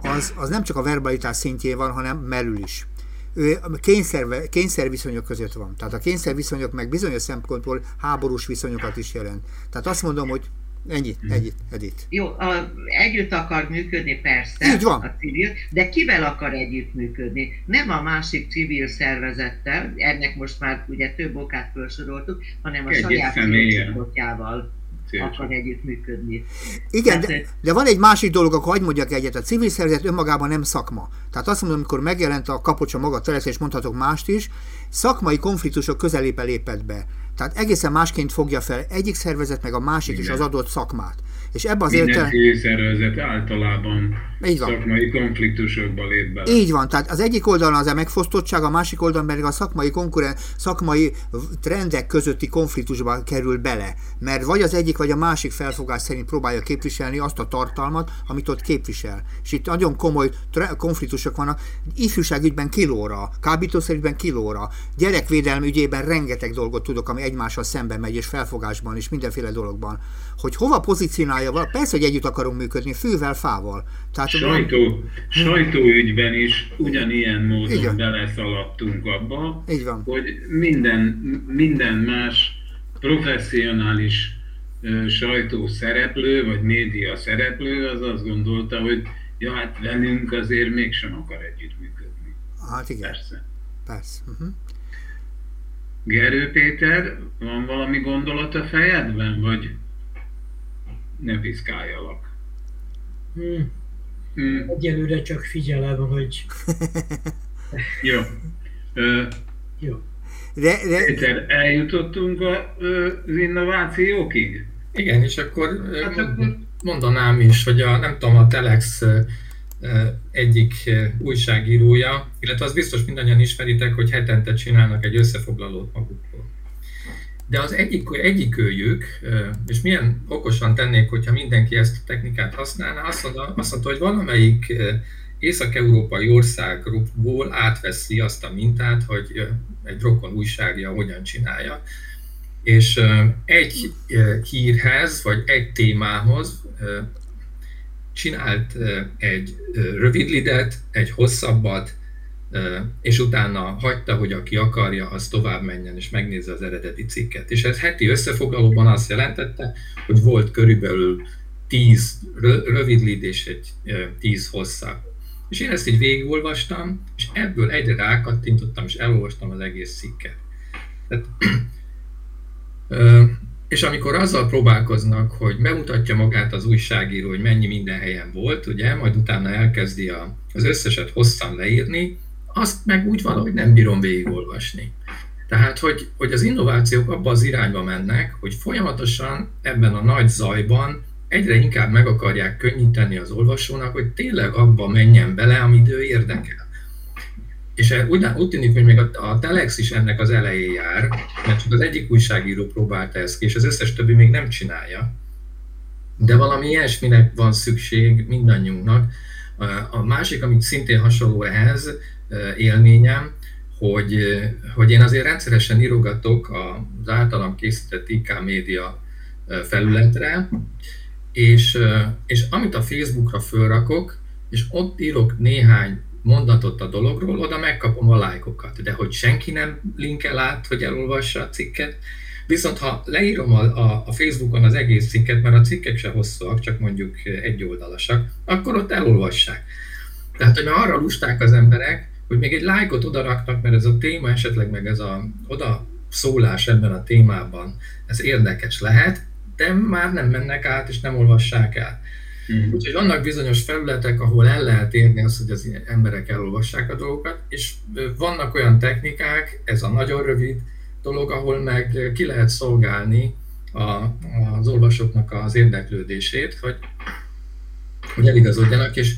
az, az nem csak a verbalitás szintjén van, hanem merül is. Ő kényszer, kényszerviszonyok között van. Tehát a kényszerviszonyok meg bizonyos szempontból háborús viszonyokat is jelent. Tehát azt mondom, hogy Ennyi, hmm. ennyi, Edith. Jó, a, együtt akar működni persze Így van. a civil, de kivel akar együtt működni? Nem a másik civil szervezettel, ennek most már ugye több okát felsoroltuk, hanem a saját célcsoportjával akar együttműködni. Igen, de, de van egy másik dolog, akkor hagyd mondjak egyet. A civil szervezet önmagában nem szakma. Tehát azt mondom, amikor megjelent a kapocsa maga területén, és mondhatok mást is, szakmai konfliktusok közelébe lépett be. Tehát egészen másként fogja fel egyik szervezet, meg a másik Igen. is az adott szakmát. És ebben az értelemben... szervezet általában így van. szakmai konfliktusokba lép bele. Így van, tehát az egyik oldalon az a megfosztottság, a másik oldalon pedig a szakmai konkuren, szakmai trendek közötti konfliktusba kerül bele. Mert vagy az egyik, vagy a másik felfogás szerint próbálja képviselni azt a tartalmat, amit ott képvisel. És itt nagyon komoly konfliktusok vannak. Ifjúságügyben kilóra, kábítószerügyben kilóra, gyerekvédelmi ügyében rengeteg dolgot tudok, ami egymással szemben megy, és felfogásban, és mindenféle dologban. Hogy hova pozícionálja valaki, persze, hogy együtt akarunk működni, fűvel, fával. Tehát Sajtó, sajtóügyben is ugyanilyen módon Igen. beleszaladtunk abba, Így van. hogy minden, minden más professzionális sajtó szereplő, vagy média szereplő, az azt gondolta, hogy ja, hát velünk azért mégsem akar együttműködni. Hát igen. Persze. Persze. Uh-huh. Gerő Péter, van valami gondolat a fejedben, vagy ne piszkáljalak? Hmm. Hmm. Egyelőre csak figyelem, hogy... Jó. Ö, Jó. De, de... Péter, eljutottunk a, az innovációkig? Igen, és akkor, hát akkor mondanám is, hogy a, nem tudom, a Telex egyik újságírója, illetve az biztos mindannyian ismeritek, hogy hetente csinálnak egy összefoglalót magukról. De az egyik, egyik őjük, és milyen okosan tennék, hogyha mindenki ezt a technikát használná, azt mondta, azt mondta hogy valamelyik észak-európai országból átveszi azt a mintát, hogy egy rokon újságja hogyan csinálja. És egy hírhez, vagy egy témához csinált egy rövid lidet, egy hosszabbat, és utána hagyta, hogy aki akarja, az tovább menjen és megnézze az eredeti cikket. És ez heti összefoglalóban azt jelentette, hogy volt körülbelül 10 rövid lead és egy 10 hosszabb. És én ezt így végigolvastam, és ebből egyre rákattintottam, és elolvastam az egész cikket. Tehát, és amikor azzal próbálkoznak, hogy bemutatja magát az újságíró, hogy mennyi minden helyen volt, ugye, majd utána elkezdi a, az összeset hosszan leírni, azt meg úgy valahogy nem bírom végigolvasni. Tehát, hogy, hogy az innovációk abba az irányba mennek, hogy folyamatosan ebben a nagy zajban egyre inkább meg akarják könnyíteni az olvasónak, hogy tényleg abba menjen bele, amit ő érdekel. És úgy, úgy tűnik, hogy még a, a Telex is ennek az elején jár, mert csak az egyik újságíró próbálta ezt ki, és az összes többi még nem csinálja. De valami ilyesminek van szükség mindannyiunknak. A másik, amit szintén hasonló ehhez, élményem, hogy, hogy én azért rendszeresen írogatok az általam készített IK média felületre, és, és amit a Facebookra fölrakok, és ott írok néhány mondatot a dologról, oda megkapom a lájkokat. De hogy senki nem linkel át, hogy elolvassa a cikket, viszont ha leírom a, a, a Facebookon az egész cikket, mert a cikkek se hosszúak, csak mondjuk egy oldalasak, akkor ott elolvassák. Tehát, hogy arra lusták az emberek, hogy még egy lájkot oda raknak, mert ez a téma esetleg meg ez a oda szólás ebben a témában, ez érdekes lehet, de már nem mennek át, és nem olvassák át. Mm. Úgyhogy vannak bizonyos felületek, ahol el lehet érni azt, hogy az emberek elolvassák a dolgokat, és vannak olyan technikák, ez a nagyon rövid dolog, ahol meg ki lehet szolgálni a, az olvasóknak az érdeklődését, hogy, hogy eligazodjanak, és,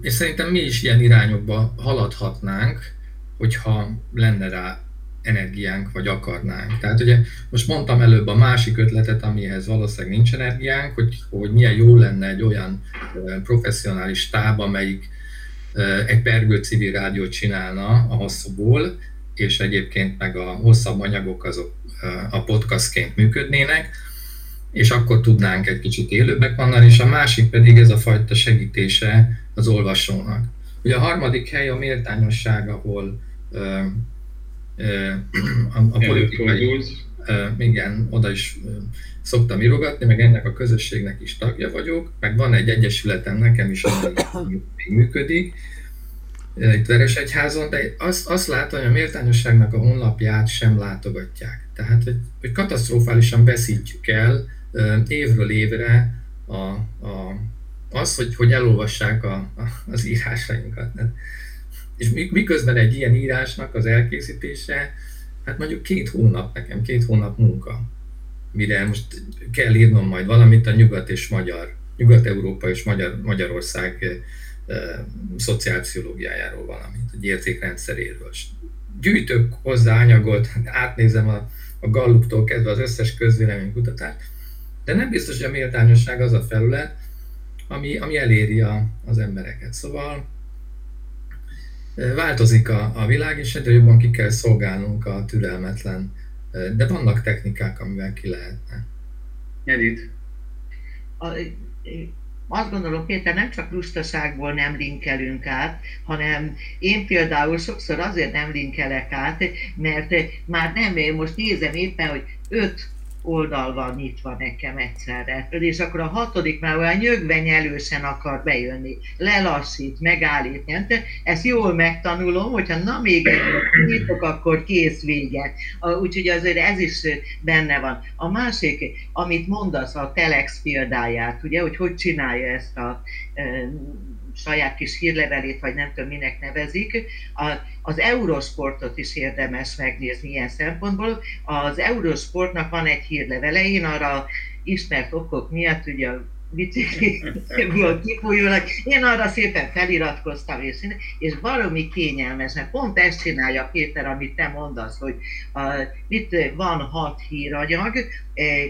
és szerintem mi is ilyen irányokba haladhatnánk, hogyha lenne rá energiánk, vagy akarnánk. Tehát ugye most mondtam előbb a másik ötletet, amihez valószínűleg nincs energiánk, hogy, hogy milyen jó lenne egy olyan professzionális stáb, amelyik egy pergő civil rádiót csinálna a hosszúból, és egyébként meg a hosszabb anyagok azok a podcastként működnének, és akkor tudnánk egy kicsit élőbbek mondani, és a másik pedig ez a fajta segítése az olvasónak. Ugye a harmadik hely a méltányosság, ahol a, a politikai, igen, oda is szoktam írogatni, meg ennek a közösségnek is tagja vagyok, meg van egy egyesületem nekem is, ami még működik, itt Veresegyházon, de azt, azt látom, hogy a méltányosságnak a honlapját sem látogatják. Tehát, hogy, hogy katasztrofálisan beszítjük el évről évre a, a, az, hogy, hogy elolvassák a, a, az írásainkat. És miközben egy ilyen írásnak az elkészítése, hát mondjuk két hónap nekem, két hónap munka, mire most kell írnom majd valamit a nyugat és magyar, Nyugat-Európa és Magyar, Magyarország e, szociálpszichológiájáról valamit, egy értékrendszeréről. Gyűjtök hozzá anyagot, átnézem a, a Galluptól kezdve az összes közvéleménykutatást, de nem biztos, hogy a méltányosság az a felület, ami, ami eléri a, az embereket. Szóval Változik a, a világ, és egyre jobban ki kell szolgálnunk a türelmetlen, de vannak technikák, amivel ki lehetne. Edith? azt gondolom, Péter, nem csak lustaságból nem linkelünk át, hanem én például sokszor azért nem linkelek át, mert már nem, én most nézem éppen, hogy öt oldal van nyitva nekem egyszerre. És akkor a hatodik már olyan nyögvenyelősen akar bejönni, lelassít, megállít, nem? Ezt jól megtanulom, hogyha na még egy nyitok, akkor kész vége. Úgyhogy azért ez is benne van. A másik, amit mondasz, a Telex példáját, ugye, hogy hogy csinálja ezt a saját kis hírlevelét, vagy nem tudom minek nevezik. A, az Eurosportot is érdemes megnézni ilyen szempontból. Az Eurosportnak van egy hírlevele, én arra ismert okok miatt, ugye a biciklikből kifolyólag, én arra szépen feliratkoztam, és, és valami kényelmes, mert pont ezt csinálja Péter, amit te mondasz, hogy a, itt van hat híranyag, eh,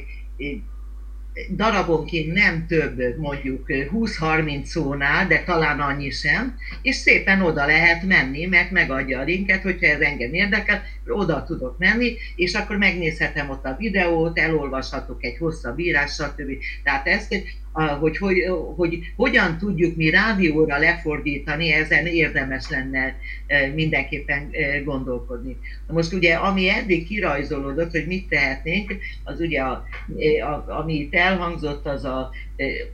darabonként nem több, mondjuk 20-30 szónál, de talán annyi sem, és szépen oda lehet menni, mert megadja a linket, hogyha ez engem érdekel, oda tudok menni, és akkor megnézhetem ott a videót, elolvashatok egy hosszabb írás, stb. Tehát ezt hogy, hogy, hogy hogyan tudjuk mi rádióra lefordítani, ezen érdemes lenne e, mindenképpen e, gondolkodni. Most ugye, ami eddig kirajzolódott, hogy mit tehetnénk, az ugye, a, a, ami itt elhangzott, az a,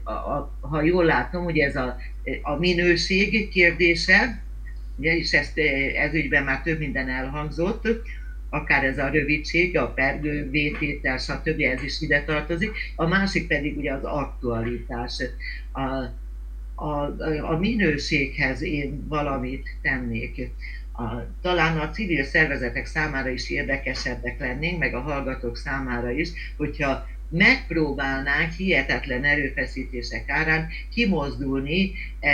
a, a, ha jól látom, hogy ez a, a minőség kérdése, ugye, és ezt, ez ügyben már több minden elhangzott, akár ez a rövidség, a pergő, vététel, stb. ez is ide tartozik. A másik pedig ugye az aktualitás. A, a, a minőséghez én valamit tennék. A, talán a civil szervezetek számára is érdekesebbek lennénk, meg a hallgatók számára is, hogyha megpróbálnánk hihetetlen erőfeszítések árán kimozdulni e,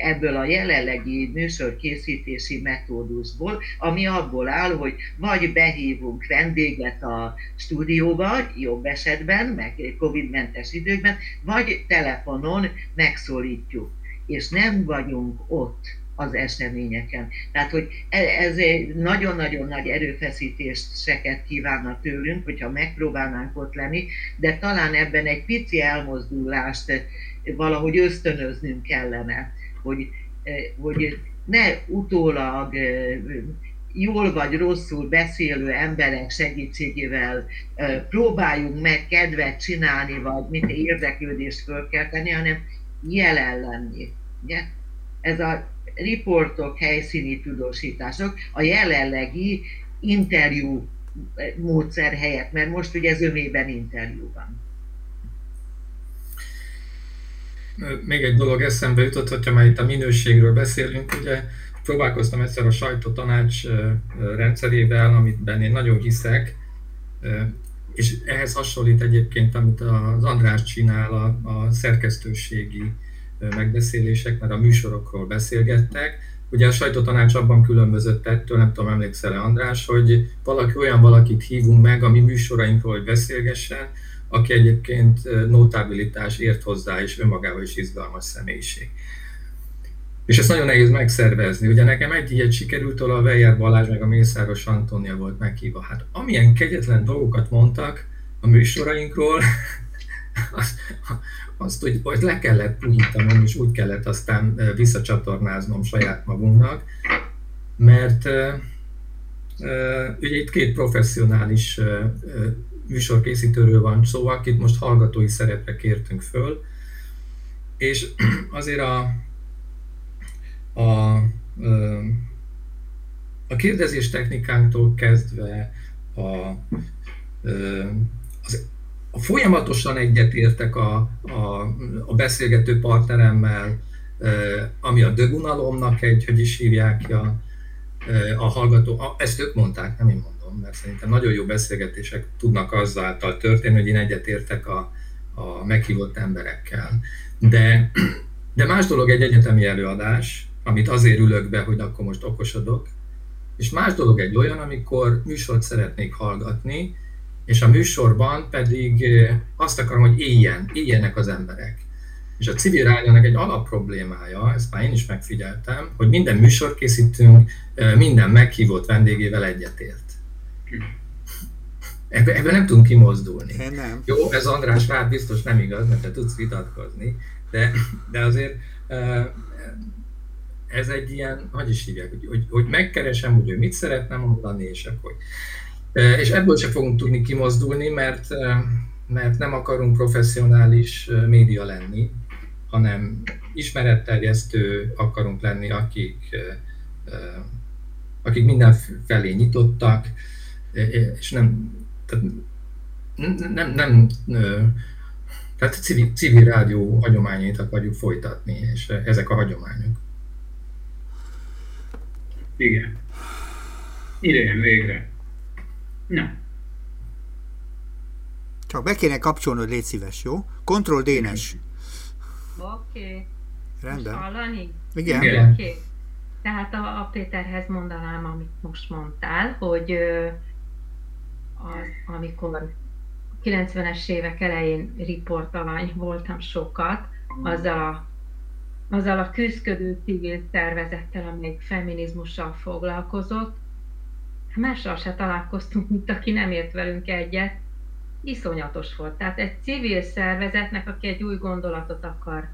ebből a jelenlegi műsorkészítési metódusból, ami abból áll, hogy vagy behívunk vendéget a stúdióba, jobb esetben, meg Covid-mentes időkben, vagy telefonon megszólítjuk. És nem vagyunk ott az eseményeken. Tehát, hogy e, ez nagyon-nagyon nagy erőfeszítéseket kívánna tőlünk, hogyha megpróbálnánk ott lenni, de talán ebben egy pici elmozdulást valahogy ösztönöznünk kellene, hogy, e, hogy ne utólag e, jól vagy rosszul beszélő emberek segítségével próbáljunk meg kedvet csinálni, vagy mit érdeklődést fölkelteni, hanem jelen lenni. Ugye? Ez a riportok, helyszíni tudósítások a jelenlegi interjú módszer helyett, mert most ugye zömében interjú van. még egy dolog eszembe jutott, hogyha már itt a minőségről beszélünk, ugye próbálkoztam egyszer a sajtótanács rendszerével, amiben én nagyon hiszek, és ehhez hasonlít egyébként, amit az András csinál a, a szerkesztőségi megbeszélések, mert a műsorokról beszélgettek. Ugye a sajtótanács abban különbözött ettől, nem tudom, emlékszel-e András, hogy valaki olyan valakit hívunk meg a mi műsorainkról, beszélgessen, aki egyébként notabilitás ért hozzá, és önmagával is izgalmas személyiség. És ezt nagyon nehéz megszervezni. Ugye nekem egy ilyet sikerült, a Weyer Balázs meg a Mészáros Antónia volt meghívva. Hát amilyen kegyetlen dolgokat mondtak a műsorainkról, azt, azt hogy, hogy le kellett puhítanom, és úgy kellett aztán visszacsatornáznom saját magunknak, mert ugye itt két professzionális műsorkészítőről van szó, akit most hallgatói szerepre kértünk föl, és azért a, a, a kérdezés technikánktól kezdve a, az, folyamatosan egyetértek a, a, a beszélgető partneremmel, ami a dögunalomnak egy, hogy is hívják a, a hallgató, ezt ők mondták, nem én mondom, mert szerintem nagyon jó beszélgetések tudnak azzáltal történni, hogy én egyetértek a, a meghívott emberekkel. De, de más dolog egy egyetemi előadás, amit azért ülök be, hogy akkor most okosodok. És más dolog egy olyan, amikor műsort szeretnék hallgatni, és a műsorban pedig azt akarom, hogy éljen, éljenek az emberek. És a civil rádiónak egy alapproblémája, ezt már én is megfigyeltem, hogy minden műsor készítünk, minden meghívott vendégével egyetért. Ebben ebbe nem tudunk kimozdulni. Nem. Jó, ez András rád biztos nem igaz, mert te tudsz vitatkozni, de, de azért ez egy ilyen, hogy is hívják, hogy, hogy, hogy megkeresem, hogy ő mit szeretne mondani, és akkor... És ebből sem fogunk tudni kimozdulni, mert, mert nem akarunk professzionális média lenni, hanem ismeretterjesztő akarunk lenni, akik, akik mindenfelé nyitottak, és nem, tehát nem, nem tehát civil, civil rádió hagyományait akarjuk folytatni, és ezek a hagyományok. Igen. Idején végre. Na. Csak be kéne kapcsolnod, légy szíves, jó? Kontroll Dénes. Oké. Okay. Rendben. Most hallani? Igen. Igen. Oké. Okay. Tehát a, a Péterhez mondanám, amit most mondtál, hogy ö, az, amikor 90-es évek elején riportalany voltam sokat, azzal a azzal a küzdködő civil szervezettel, amelyik feminizmussal foglalkozott. Mással se találkoztunk, mint aki nem ért velünk egyet. Iszonyatos volt. Tehát egy civil szervezetnek, aki egy új gondolatot akar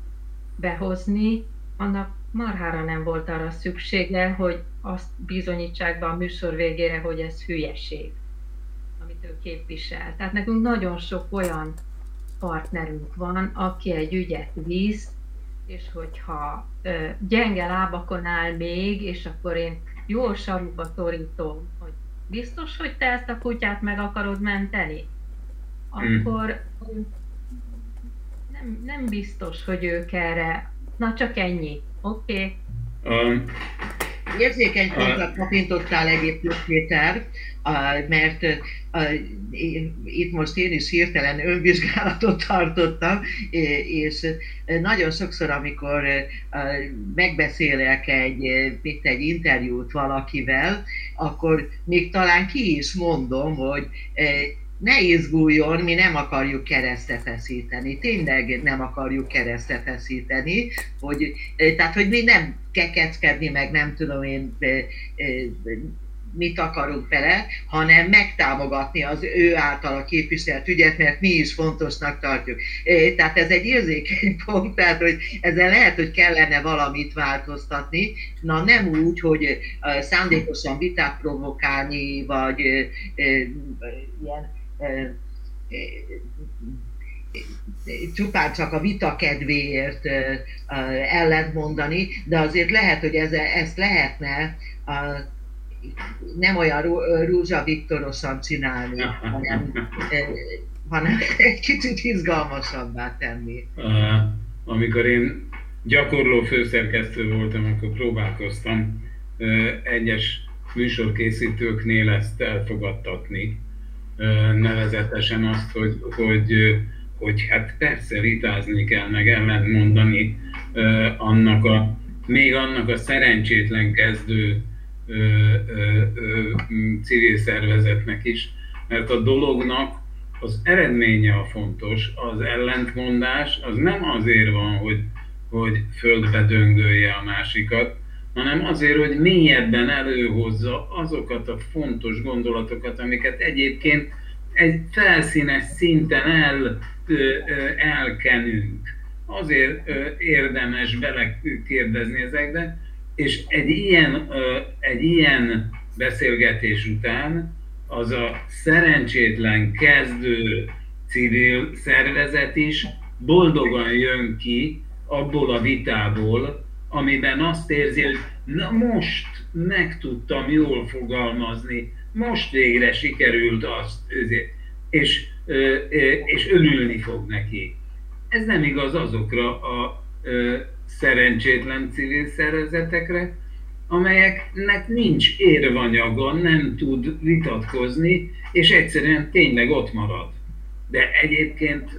behozni, annak marhára nem volt arra szüksége, hogy azt bizonyítsák be a műsor végére, hogy ez hülyeség, amit ő képvisel. Tehát nekünk nagyon sok olyan partnerünk van, aki egy ügyet víz, és hogyha ö, gyenge lábakon áll még, és akkor én jól sarukba szorítom, hogy biztos, hogy te ezt a kutyát meg akarod menteni, akkor hmm. nem, nem biztos, hogy ők erre, na csak ennyi, oké. Okay. Um, Érzékeny pontra tapintottál egyébként, Péter, mert itt most én is hirtelen önvizsgálatot tartottam, és nagyon sokszor, amikor megbeszélek egy, mit egy interjút valakivel, akkor még talán ki is mondom, hogy ne izguljon, mi nem akarjuk keresztet feszíteni, tényleg nem akarjuk keresztet feszíteni, hogy, tehát hogy mi nem kekeckedni, meg nem tudom én mit akarunk vele, hanem megtámogatni az ő általa képviselt ügyet, mert mi is fontosnak tartjuk. Tehát ez egy érzékeny pont, tehát hogy ezzel lehet, hogy kellene valamit változtatni, na nem úgy, hogy szándékosan vitát provokálni, vagy ilyen csupán csak a vita kedvéért ellentmondani, de azért lehet, hogy ez, ezt lehetne nem olyan Rúzsa Viktorosan csinálni, hanem, hanem egy kicsit izgalmasabbá tenni. amikor én gyakorló főszerkesztő voltam, akkor próbálkoztam egyes műsorkészítőknél ezt elfogadtatni, nevezetesen azt, hogy, hogy, hogy hát persze vitázni kell, meg ellentmondani annak a, még annak a szerencsétlen kezdő civil szervezetnek is, mert a dolognak az eredménye a fontos, az ellentmondás az nem azért van, hogy, hogy földbe döngölje a másikat, hanem azért, hogy mélyebben előhozza azokat a fontos gondolatokat, amiket egyébként egy felszínes szinten el, elkenünk. Azért érdemes belekérdezni ezekbe, és egy ilyen, egy ilyen beszélgetés után az a szerencsétlen kezdő civil szervezet is boldogan jön ki abból a vitából, amiben azt érzi, hogy na most meg tudtam jól fogalmazni, most végre sikerült azt, és, és örülni fog neki. Ez nem igaz azokra a szerencsétlen civil szervezetekre, amelyeknek nincs érvanyaga, nem tud vitatkozni, és egyszerűen tényleg ott marad. De egyébként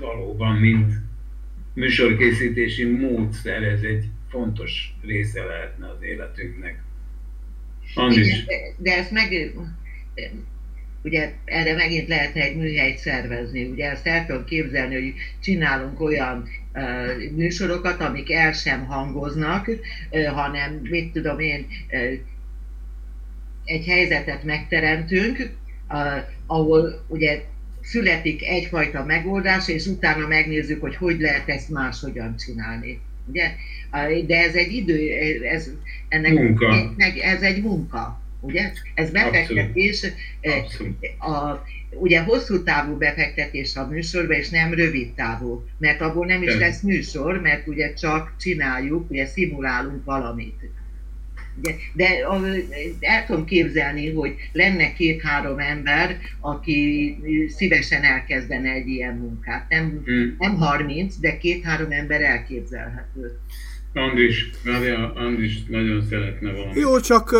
valóban, mint műsorkészítési módszer, ez egy fontos része lehetne az életünknek. Andis. De ezt meg, ugye erre megint lehetne egy műhelyt szervezni. Ugye ezt el tudom képzelni, hogy csinálunk olyan uh, műsorokat, amik el sem hangoznak, uh, hanem mit tudom én, uh, egy helyzetet megteremtünk, ahol ugye születik egyfajta megoldás, és utána megnézzük, hogy hogy lehet ezt máshogyan csinálni. Ugye? De ez egy idő, ez, ennek munka. ez egy munka. Ugye? Ez befektetés, Abszolút. A, ugye hosszú távú befektetés a műsorba, és nem rövid távú, mert abból nem is lesz műsor, mert ugye csak csináljuk, ugye szimulálunk valamit. De, de el tudom képzelni, hogy lenne két-három ember, aki szívesen elkezdene egy ilyen munkát. Nem, hmm. nem 30, de két-három ember elképzelhető. Andris, Andris nagyon szeretne valami. Jó, csak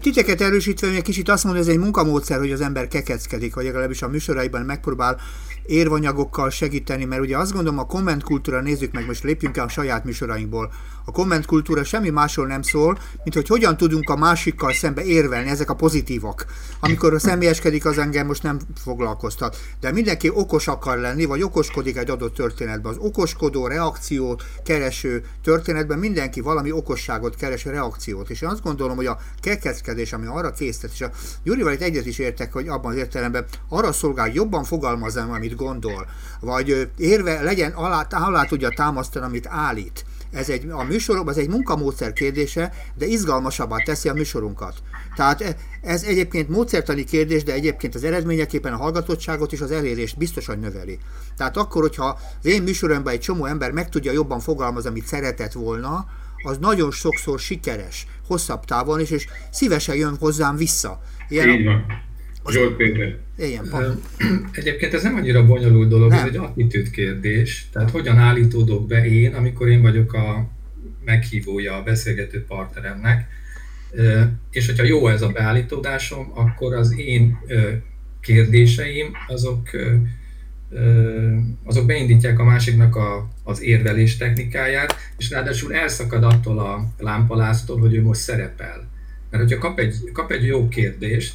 titeket erősítve, egy kicsit azt mondja, ez egy munkamódszer, hogy az ember kekeckedik, vagy legalábbis a műsoraiban megpróbál érvanyagokkal segíteni, mert ugye azt gondolom a kommentkultúra, nézzük meg, most lépjünk el a saját műsorainkból. A kommentkultúra semmi másról nem szól, mint hogy hogyan tudunk a másikkal szembe érvelni, ezek a pozitívak. Amikor a személyeskedik, az engem most nem foglalkoztat. De mindenki okos akar lenni, vagy okoskodik egy adott történetben. Az okoskodó, reakciót kereső történetben mindenki valami okosságot keres, reakciót. És én azt gondolom, hogy a kekeckedés, ami arra késztet, és a Gyurival itt egyet is értek, hogy abban az értelemben arra szolgál, jobban fogalmazom, amit gondol, vagy érve legyen alá, alá tudja támasztani, amit állít ez egy, a műsorok, ez egy munkamódszer kérdése, de izgalmasabbá teszi a műsorunkat. Tehát e, ez egyébként módszertani kérdés, de egyébként az eredményeképpen a hallgatottságot és az elérést biztosan növeli. Tehát akkor, hogyha az én műsoromban egy csomó ember meg tudja jobban fogalmazni, amit szeretett volna, az nagyon sokszor sikeres, hosszabb távon is, és szívesen jön hozzám vissza. Ilyen. Zsolt Péter. Ilyen, Egyébként ez nem annyira bonyolult dolog, nem. ez egy attitűd kérdés. Tehát hogyan állítódok be én, amikor én vagyok a meghívója a beszélgető partneremnek, és hogyha jó ez a beállítódásom, akkor az én kérdéseim azok, azok beindítják a másiknak a, az érvelés technikáját, és ráadásul elszakad attól a lámpaláztól, hogy ő most szerepel. Mert hogyha kap egy, kap egy jó kérdést,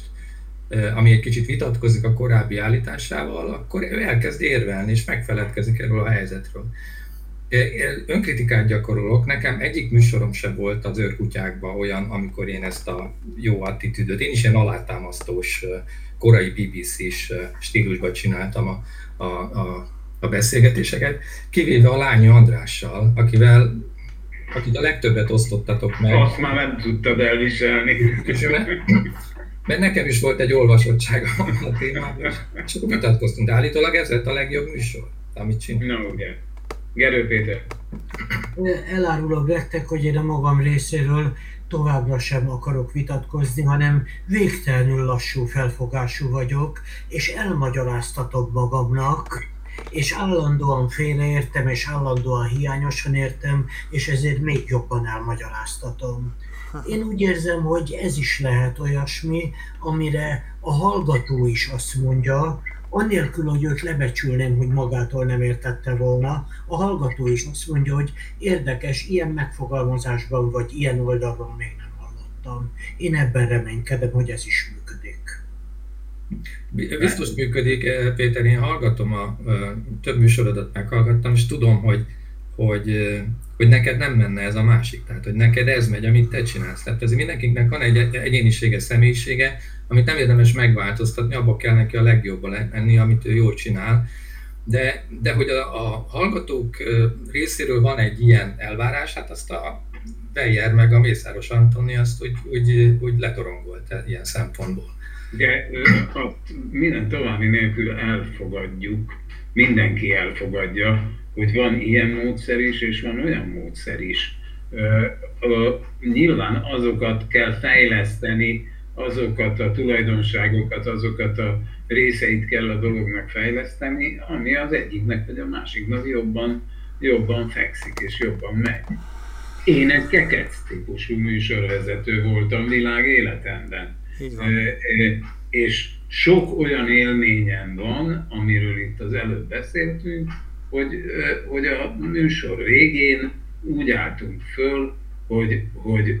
ami egy kicsit vitatkozik a korábbi állításával, akkor ő elkezd érvelni, és megfeledkezik erről a helyzetről. Önkritikát gyakorolok, nekem egyik műsorom sem volt az őrkutyákban olyan, amikor én ezt a jó attitűdöt, én is ilyen alátámasztós, korai BBC-s stílusban csináltam a, a, a, a beszélgetéseket, kivéve a lány Andrással, akivel akit a legtöbbet osztottatok meg. Azt már nem tudtad elviselni. Mert nekem is volt egy olvasottság a témában, és akkor mutatkoztunk, de állítólag ez lett a legjobb műsor, amit csinálunk. No, okay. Gerő Péter. Elárulok nektek, hogy én a magam részéről továbbra sem akarok vitatkozni, hanem végtelenül lassú felfogású vagyok, és elmagyaráztatok magamnak, és állandóan félreértem, és állandóan hiányosan értem, és ezért még jobban elmagyaráztatom. Én úgy érzem, hogy ez is lehet olyasmi, amire a hallgató is azt mondja, annélkül, hogy őt lebecsülném, hogy magától nem értette volna, a hallgató is azt mondja, hogy érdekes, ilyen megfogalmazásban vagy ilyen oldalról még nem hallottam. Én ebben reménykedem, hogy ez is működik. Biztos működik, eh, Péter, én hallgatom, a, a több műsorodat meghallgattam, és tudom, hogy, hogy, eh, hogy neked nem menne ez a másik, tehát hogy neked ez megy, amit te csinálsz. Tehát ez mindenkinek van egy egyénisége, személyisége, amit nem érdemes megváltoztatni, abba kell neki a legjobban lenni, amit ő jól csinál. De, de hogy a, a hallgatók részéről van egy ilyen elvárás, hát azt a Beyer meg a Mészáros Antoni azt úgy, úgy, úgy letorongolt ilyen szempontból. De a minden további nélkül elfogadjuk, mindenki elfogadja, hogy van ilyen módszer is, és van olyan módszer is. Nyilván azokat kell fejleszteni, azokat a tulajdonságokat, azokat a részeit kell a dolognak fejleszteni, ami az egyiknek vagy a másiknak jobban, jobban fekszik és jobban megy. Én egy kekec típusú műsorvezető voltam világ életemben. És sok olyan élményem van, amiről itt az előbb beszéltünk, hogy, hogy a műsor végén úgy álltunk föl, hogy, hogy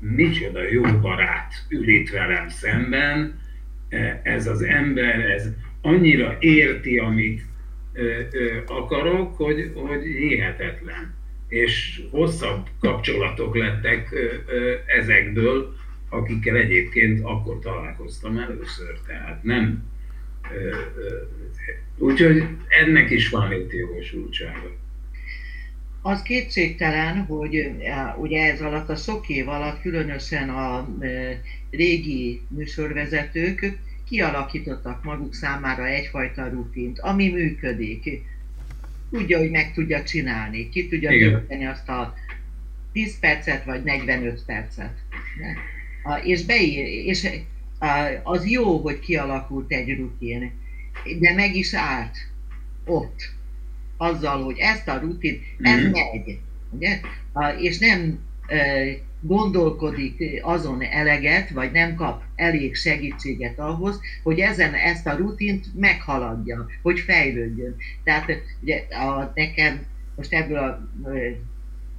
micsoda jó barát ül itt velem szemben, e, ez az ember, ez annyira érti, amit akarok, hogy, hogy hihetetlen. És hosszabb kapcsolatok lettek ezekből, akikkel egyébként akkor találkoztam először, tehát nem. Úgyhogy ennek is van létjogosultsága. Az kétségtelen, hogy e, ugye ez alatt a sok év alatt, különösen a e, régi műsorvezetők kialakítottak maguk számára egyfajta rutint, ami működik. Tudja, hogy meg tudja csinálni, ki tudja tölteni azt a 10 percet vagy 45 percet. És, beír, és az jó, hogy kialakult egy rutin, de meg is állt ott azzal, hogy ezt a rutin, ez mm-hmm. megy, ugye? és nem gondolkodik azon eleget, vagy nem kap elég segítséget ahhoz, hogy ezen ezt a rutint meghaladja, hogy fejlődjön. Tehát ugye a, nekem most ebből a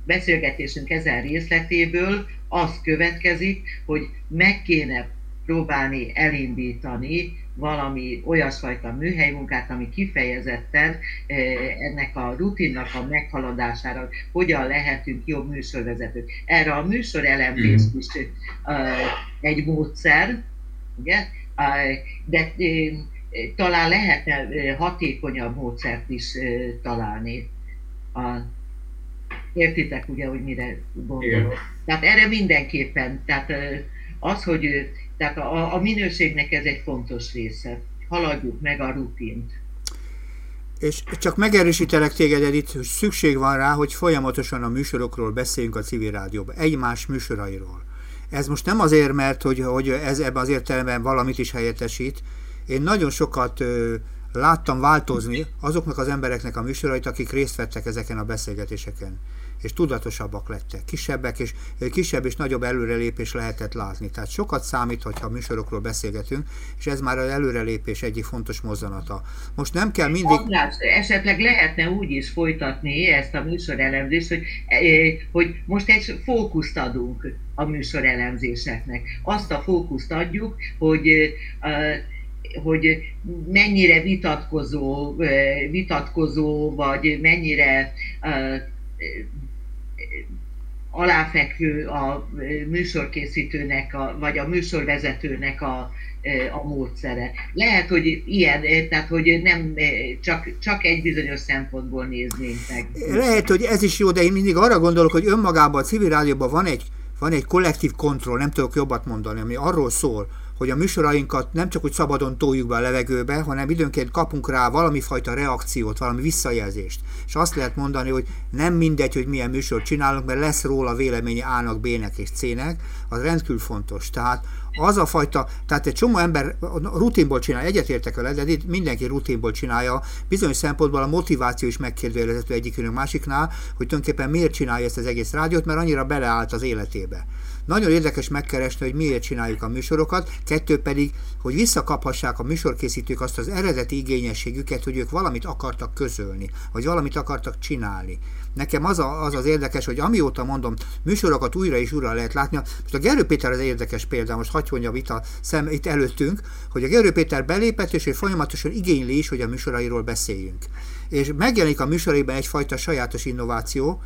beszélgetésünk ezen részletéből az következik, hogy meg kéne próbálni elindítani valami olyasfajta műhelymunkát, ami kifejezetten eh, ennek a rutinnak a meghaladására, hogyan lehetünk jobb műsorvezetők. Erre a műsor elemzés mm. is eh, egy módszer, ugye? Eh, de talán lehetne hatékonyabb módszert is találni. Értitek ugye, hogy mire gondolok? Igen. Tehát erre mindenképpen, tehát az, hogy tehát a, a minőségnek ez egy fontos része. Haladjuk meg a rutint. És csak megerősítelek téged, Edith, hogy szükség van rá, hogy folyamatosan a műsorokról beszéljünk a civil rádióban, egymás műsorairól. Ez most nem azért, mert hogy, hogy ez ebben az értelemben valamit is helyettesít. Én nagyon sokat ö, láttam változni azoknak az embereknek a műsorait, akik részt vettek ezeken a beszélgetéseken és tudatosabbak lettek, kisebbek, és kisebb és nagyobb előrelépés lehetett látni. Tehát sokat számít, hogyha műsorokról beszélgetünk, és ez már az előrelépés egyik fontos mozzanata. Most nem kell mindig... András, esetleg lehetne úgy is folytatni ezt a műsorelemzést, hogy, hogy most egy fókuszt adunk a műsorelemzéseknek. Azt a fókuszt adjuk, hogy hogy mennyire vitatkozó, vitatkozó, vagy mennyire aláfekvő a műsorkészítőnek, a, vagy a műsorvezetőnek a, a módszere. Lehet, hogy ilyen, tehát hogy nem csak, csak egy bizonyos szempontból néznénk meg. Lehet, hogy ez is jó, de én mindig arra gondolok, hogy önmagában a civil rádióban van egy, van egy kollektív kontroll, nem tudok jobbat mondani, ami arról szól, hogy a műsorainkat nem csak úgy szabadon toljuk be a levegőbe, hanem időnként kapunk rá valami fajta reakciót, valami visszajelzést. És azt lehet mondani, hogy nem mindegy, hogy milyen műsort csinálunk, mert lesz róla véleménye A-nak, B-nek és C-nek, az rendkívül fontos. Tehát az a fajta, tehát egy csomó ember rutinból csinálja, egyetértek vele, de itt mindenki rutinból csinálja, bizonyos szempontból a motiváció is megkérdőjelezhető egyikünk másiknál, hogy tulajdonképpen miért csinálja ezt az egész rádiót, mert annyira beleállt az életébe. Nagyon érdekes megkeresni, hogy miért csináljuk a műsorokat, kettő pedig, hogy visszakaphassák a műsorkészítők azt az eredeti igényességüket, hogy ők valamit akartak közölni, vagy valamit akartak csinálni. Nekem az, a, az az érdekes, hogy amióta mondom, műsorokat újra és újra lehet látni. Most a Gerő Péter az érdekes példa, most hagyj mondjam itt, a szem, itt előttünk, hogy a Gerő Péter belépett, és ő folyamatosan igényli is, hogy a műsorairól beszéljünk és megjelenik a műsorében egyfajta sajátos innováció,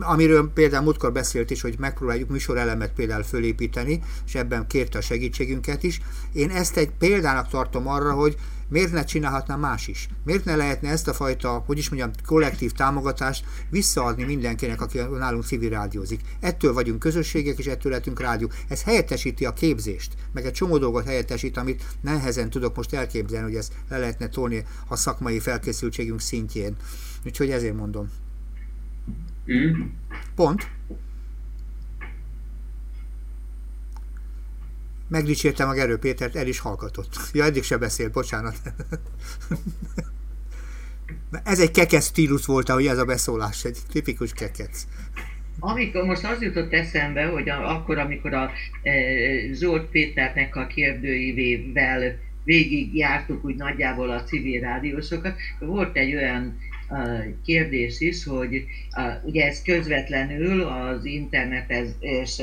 amiről például múltkor beszélt is, hogy megpróbáljuk műsorelemet például fölépíteni, és ebben kérte a segítségünket is. Én ezt egy példának tartom arra, hogy Miért ne csinálhatná más is? Miért ne lehetne ezt a fajta, hogy is mondjam, kollektív támogatást visszaadni mindenkinek, aki nálunk civil rádiózik? Ettől vagyunk közösségek, és ettől lehetünk rádió. Ez helyettesíti a képzést, meg egy csomó dolgot helyettesít, amit nehezen tudok most elképzelni, hogy ezt le lehetne tolni a szakmai felkészültségünk szintjén. Úgyhogy ezért mondom. Mm. Pont. Megdicsértem a Gerő Pétert, el is hallgatott. Ja, eddig se beszél, bocsánat. Ez egy kekec stílus volt, ahogy ez a beszólás, egy tipikus kekec. Amikor most az jutott eszembe, hogy a, akkor, amikor a e, Zsolt Péternek a kérdőivével végig jártuk úgy nagyjából a civil rádiósokat, volt egy olyan kérdés is, hogy ugye ez közvetlenül az internetes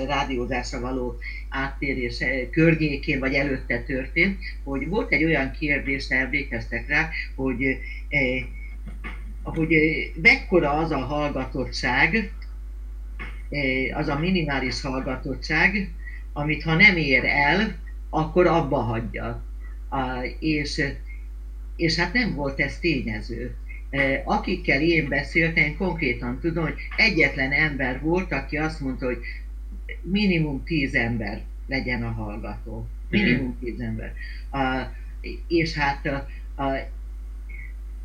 rádiózásra való áttérés környékén vagy előtte történt, hogy volt egy olyan kérdés, emlékeztek rá, hogy hogy mekkora az a hallgatottság, az a minimális hallgatottság, amit ha nem ér el, akkor abba hagyja. És, és hát nem volt ez tényező. Eh, akikkel én beszéltem, konkrétan tudom, hogy egyetlen ember volt, aki azt mondta, hogy minimum tíz ember legyen a hallgató. Minimum tíz ember. Uh, és hát uh, uh,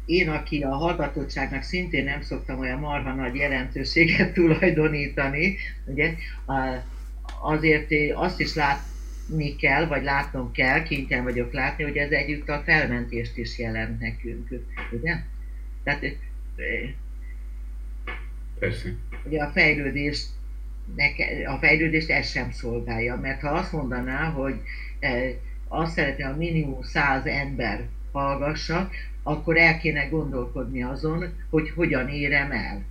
én, aki a hallgatottságnak szintén nem szoktam olyan marha nagy jelentőséget tulajdonítani, ugye, azért azt is látni kell, vagy látnom kell, kénytelen vagyok látni, hogy ez együtt a felmentést is jelent nekünk, ugye? Tehát Persze. Ugye a fejlődés a fejlődést ez sem szolgálja, mert ha azt mondaná, hogy azt szeretne a minimum száz ember hallgassa, akkor el kéne gondolkodni azon, hogy hogyan érem el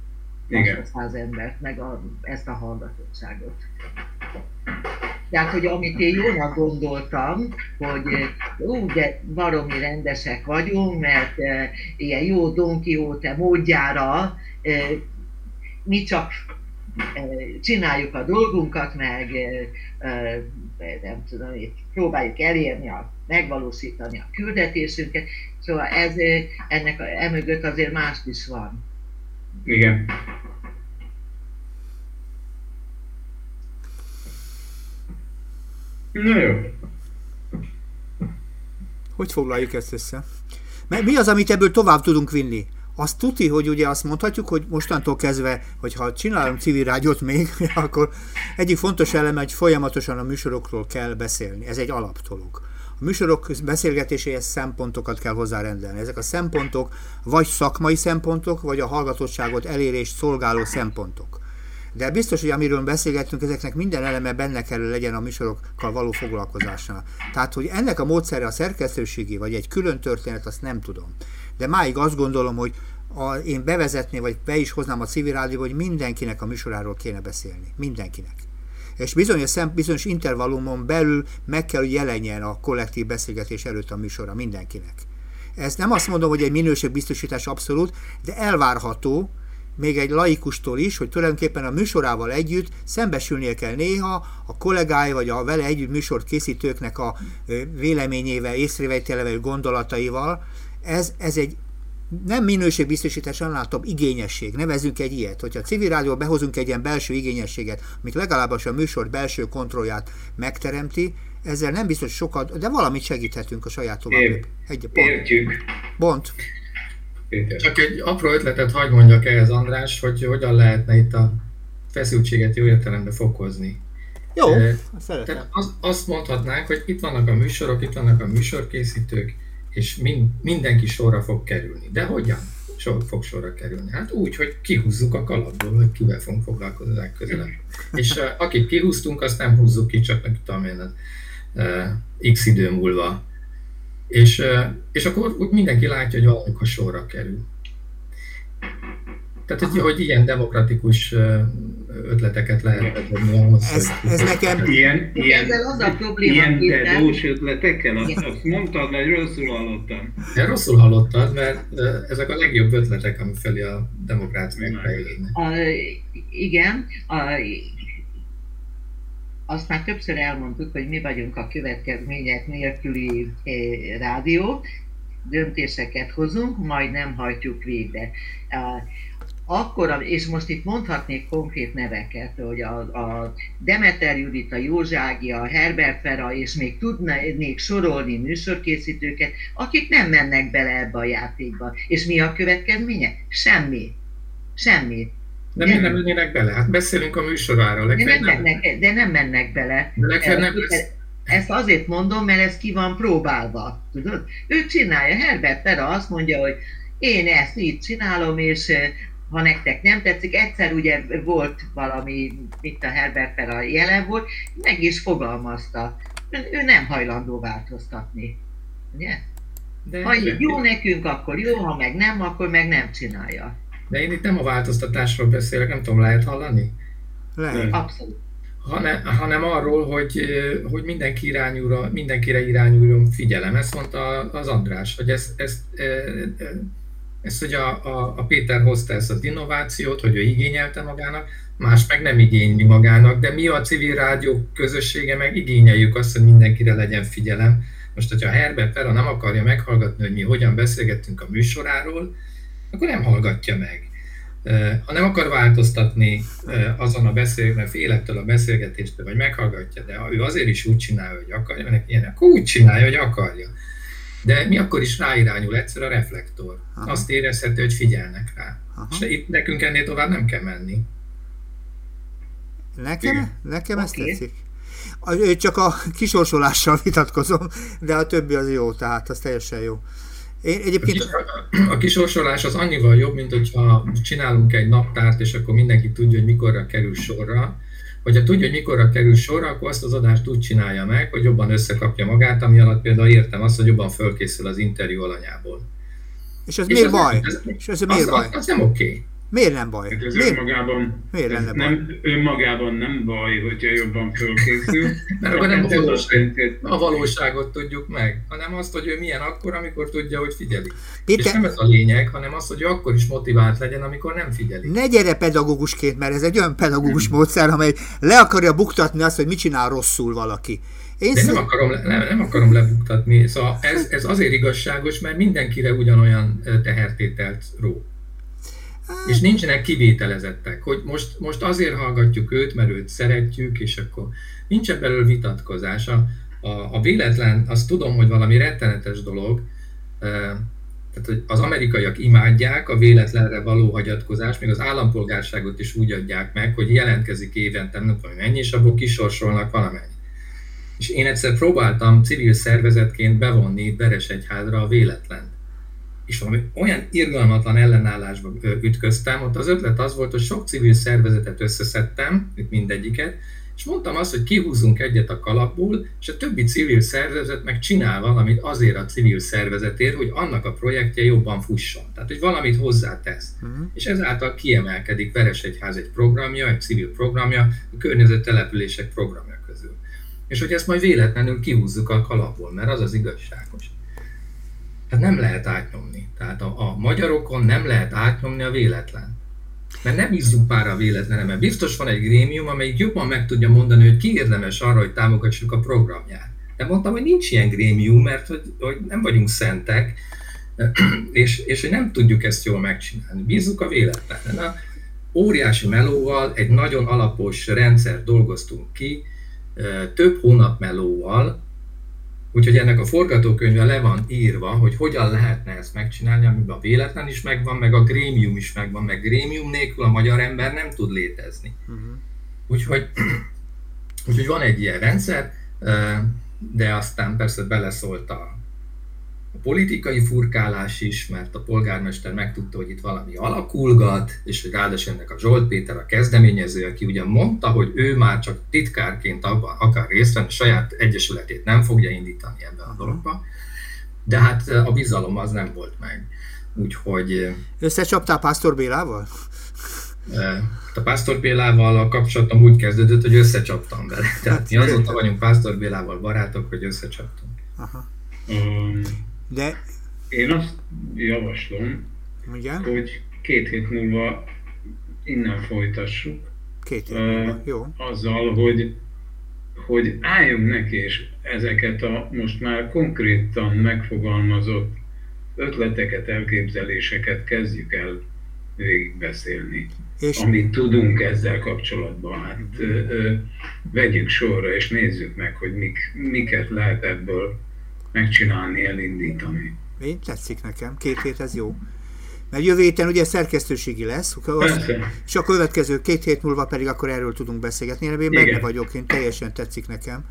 Igen. azt a száz embert, meg a, ezt a hallgatottságot. Tehát, hogy amit én jónak gondoltam, hogy ú, de baromi rendesek vagyunk, mert e, ilyen jó Don Quixote módjára e, mi csak e, csináljuk a dolgunkat, meg e, e, nem tudom, itt próbáljuk elérni, a, megvalósítani a küldetésünket. Szóval ez, ennek emögött azért más is van. Igen. Na jó. Hogy foglaljuk ezt össze? Mert mi az, amit ebből tovább tudunk vinni? Azt tuti, hogy ugye azt mondhatjuk, hogy mostantól kezdve, hogyha csinálom civil rádiót még, akkor egyik fontos eleme, hogy folyamatosan a műsorokról kell beszélni. Ez egy alaptolog. A műsorok beszélgetéséhez szempontokat kell hozzárendelni. Ezek a szempontok vagy szakmai szempontok, vagy a hallgatottságot elérést szolgáló szempontok. De biztos, hogy amiről beszélgettünk, ezeknek minden eleme benne kell legyen a műsorokkal való foglalkozásnál. Tehát, hogy ennek a módszere a szerkesztőségi, vagy egy külön történet, azt nem tudom. De máig azt gondolom, hogy a, én bevezetné, vagy be is hoznám a civil rádióba, hogy mindenkinek a műsoráról kéne beszélni. Mindenkinek. És bizonyos, szem, bizonyos intervallumon belül meg kell, hogy jelenjen a kollektív beszélgetés előtt a műsora mindenkinek. Ez nem azt mondom, hogy egy minőségbiztosítás abszolút, de elvárható, még egy laikustól is, hogy tulajdonképpen a műsorával együtt szembesülnie kell néha a kollégái vagy a vele együtt műsort készítőknek a véleményével, észrevételevel, gondolataival. Ez, ez egy nem minőségbiztosítás, látom, igényesség. Nevezünk egy ilyet. Hogyha a civil rádió behozunk egy ilyen belső igényességet, amik legalább a műsor belső kontrollját megteremti, ezzel nem biztos sokat, de valamit segíthetünk a saját tovább. Egy pont. Értjük. Pont. Csak egy apró ötletet hagyd mondjak ehhez, András, hogy hogyan lehetne itt a feszültséget jó értelemben fokozni. Jó, e, szeretem. Az, azt mondhatnánk, hogy itt vannak a műsorok, itt vannak a műsorkészítők, és mind, mindenki sorra fog kerülni. De hogyan sor, fog sorra kerülni? Hát úgy, hogy kihúzzuk a kalapból, hogy kivel fogunk foglalkozni legközelebb. és uh, akit kihúztunk, azt nem húzzuk ki, csak nem tudom én, uh, x idő múlva. És, és akkor úgy mindenki látja, hogy valamikor sorra kerül. Tehát, hogy, hogy ilyen demokratikus ötleteket lehet adni ahhoz, ez, hogy... Ez nekem... Ilyen, ilyen, Ezzel az a probléma, ilyen dedós ötletekkel? Azt, azt mondtad, vagy rosszul hallottam? Én rosszul hallottad, mert ezek a legjobb ötletek, ami felé a demokrácia megfejlődnek. Igen, a, azt már többször elmondtuk, hogy mi vagyunk a következmények nélküli rádió, döntéseket hozunk, majd nem hajtjuk végre akkor, és most itt mondhatnék konkrét neveket, hogy a, a Demeter Judit, a Józsági, a Herbert Fera, és még tudnék sorolni műsorkészítőket, akik nem mennek bele ebbe a játékba. És mi a következménye? Semmi. Semmi. De miért nem mennének bele? Hát beszélünk a műsoráról. De nem, mennek, de nem mennek bele. De nem lesz. Ezt azért mondom, mert ez ki van próbálva. Tudod? Ő csinálja. Herbert Fera azt mondja, hogy én ezt így csinálom, és ha nektek nem tetszik, egyszer ugye volt valami, itt a Herbert a jelen volt, meg is fogalmazta. Ő nem hajlandó változtatni. Ugye? De ha jó nekünk, akkor jó, ha meg nem, akkor meg nem csinálja. De én itt nem a változtatásról beszélek, nem tudom, lehet hallani? Lehet. Abszolút. Hanem, hanem arról, hogy, hogy mindenki irányulra, mindenkire irányuljon figyelem. Ezt mondta az András, hogy ez, ez, ez ezt, hogy a, a, a Péter hozta ezt az innovációt, hogy ő igényelte magának, más meg nem igényli magának, de mi a civil rádió közössége meg igényeljük azt, hogy mindenkire legyen figyelem. Most, hogyha Herbert Fera nem akarja meghallgatni, hogy mi hogyan beszélgettünk a műsoráról, akkor nem hallgatja meg. Ha nem akar változtatni azon a beszélgetést, félettől a beszélgetéstől, vagy meghallgatja, de ha ő azért is úgy csinálja, hogy akarja, mert ilyen, akkor úgy csinálja, hogy akarja. De mi akkor is ráirányul egyszer a reflektor. Aha. Azt érezhető, hogy figyelnek rá. Aha. És itt nekünk ennél tovább nem kell menni. Nekem, nekem okay. ez tetszik. Csak a kisorsolással vitatkozom, de a többi az jó, tehát az teljesen jó. Én egyébként... A kisorsolás az annyival jobb, mint hogyha csinálunk egy naptárt, és akkor mindenki tudja, hogy mikorra kerül sorra, hogyha tudja, hogy mikorra kerül sor, akkor azt az adást úgy csinálja meg, hogy jobban összekapja magát, ami alatt például értem azt, hogy jobban fölkészül az interjú alanyából. És ez és miért baj? Ez, és ez miért az, baj? Az, az nem oké. Okay. Miért nem baj? Hát ez Miért? önmagában, Miért ez nem, baj? önmagában nem baj, hogyha jobban fölkészül. Mert akkor nem a, valóság, a valóságot tudjuk meg, hanem azt, hogy ő milyen akkor, amikor tudja, hogy figyeli. Péter... És nem ez a lényeg, hanem az, hogy ő akkor is motivált legyen, amikor nem figyeli. Ne gyere pedagógusként, mert ez egy olyan pedagógus hmm. módszer, amely le akarja buktatni azt, hogy mit csinál rosszul valaki. Én De nem akarom, nem, nem akarom lebuktatni. Szóval ez, ez azért igazságos, mert mindenkire ugyanolyan tehertételt ró. És nincsenek kivételezettek, hogy most, most azért hallgatjuk őt, mert őt szeretjük, és akkor nincsen belőle vitatkozás. A, a, a véletlen, azt tudom, hogy valami rettenetes dolog, tehát hogy az amerikaiak imádják a véletlenre való hagyatkozás, még az állampolgárságot is úgy adják meg, hogy jelentkezik évente, nem tudom mennyi, és abból kisorsolnak valamennyi. És én egyszer próbáltam civil szervezetként bevonni Beresegyházra a véletlen és valami olyan irgalmatlan ellenállásba ütköztem, ott az ötlet az volt, hogy sok civil szervezetet összeszedtem, itt mindegyiket, és mondtam azt, hogy kihúzunk egyet a kalapból, és a többi civil szervezet meg csinál valamit azért a civil szervezetért, hogy annak a projektje jobban fusson. Tehát, hogy valamit hozzátesz. Uh-huh. És ezáltal kiemelkedik Veresegyház egy programja, egy civil programja, a környezet települések programja közül. És hogy ezt majd véletlenül kihúzzuk a kalapból, mert az az igazságos. Tehát nem lehet átnyomni. Tehát a, a magyarokon nem lehet átnyomni a véletlen. Mert nem izzuk pár a véletlenem, mert biztos van egy grémium, amelyik jobban meg tudja mondani, hogy ki érdemes arra, hogy támogassuk a programját. De mondtam, hogy nincs ilyen grémium, mert hogy, hogy nem vagyunk szentek, és, és hogy nem tudjuk ezt jól megcsinálni. Bízzuk a véletlenen. A óriási melóval egy nagyon alapos rendszer dolgoztunk ki, több hónap melóval, úgyhogy ennek a forgatókönyve le van írva, hogy hogyan lehetne ezt megcsinálni, amiben a véletlen is megvan, meg a grémium is megvan, meg grémium nélkül a magyar ember nem tud létezni. Uh-huh. Úgyhogy, úgyhogy van egy ilyen rendszer, de aztán persze beleszólt a a politikai furkálás is, mert a polgármester megtudta, hogy itt valami alakulgat, és hogy ráadásul ennek a Zsolt Péter a kezdeményező, aki ugyan mondta, hogy ő már csak titkárként abban akar részt venni, saját egyesületét nem fogja indítani ebben a dologba, de hát a bizalom az nem volt meg. Úgyhogy... Összecsaptál Pásztor Bélával? A Pásztor Bélával a kapcsolatom úgy kezdődött, hogy összecsaptam vele. Tehát hát, mi azóta vagyunk Pásztor Bélával barátok, hogy összecsaptunk. Aha. Um, de... Én azt javaslom, Igen? hogy két hét múlva innen folytassuk. Két hét múlva, uh, jó. Azzal, hogy, hogy álljunk neki, és ezeket a most már konkrétan megfogalmazott ötleteket, elképzeléseket kezdjük el végigbeszélni. És... Amit tudunk ezzel kapcsolatban, hát ö, ö, vegyük sorra, és nézzük meg, hogy mik, miket lehet ebből megcsinálni, elindítani. Én tetszik nekem, két hét ez jó. Mert jövő héten ugye szerkesztőségi lesz, az, és a következő két hét múlva pedig akkor erről tudunk beszélgetni. Én benne Igen. vagyok, én teljesen tetszik nekem.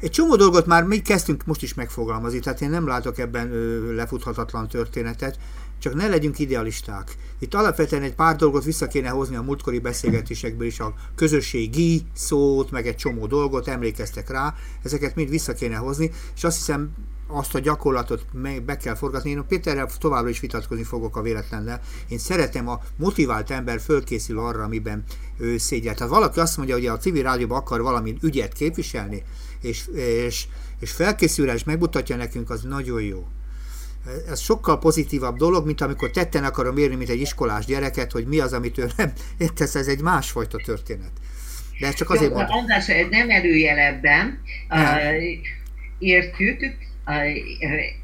Egy csomó dolgot már mi kezdtünk most is megfogalmazni, tehát én nem látok ebben ö, lefuthatatlan történetet, csak ne legyünk idealisták. Itt alapvetően egy pár dolgot vissza kéne hozni a múltkori beszélgetésekből is, a közösségi szót, meg egy csomó dolgot, emlékeztek rá, ezeket mind vissza kéne hozni, és azt hiszem azt a gyakorlatot be kell forgatni. Én Péterrel továbbra is vitatkozni fogok a véletlennel. Én szeretem a motivált ember fölkészül arra, amiben ő szégyel. Tehát valaki azt mondja, hogy a civil rádióban akar valami ügyet képviselni, és, és, és felkészül és megmutatja nekünk, az nagyon jó. Ez sokkal pozitívabb dolog, mint amikor tetten akarom érni, mint egy iskolás gyereket, hogy mi az, amit ő nem értesz, ez egy másfajta történet. De ez csak azért mondom. András, nem előjelebben uh, értjük,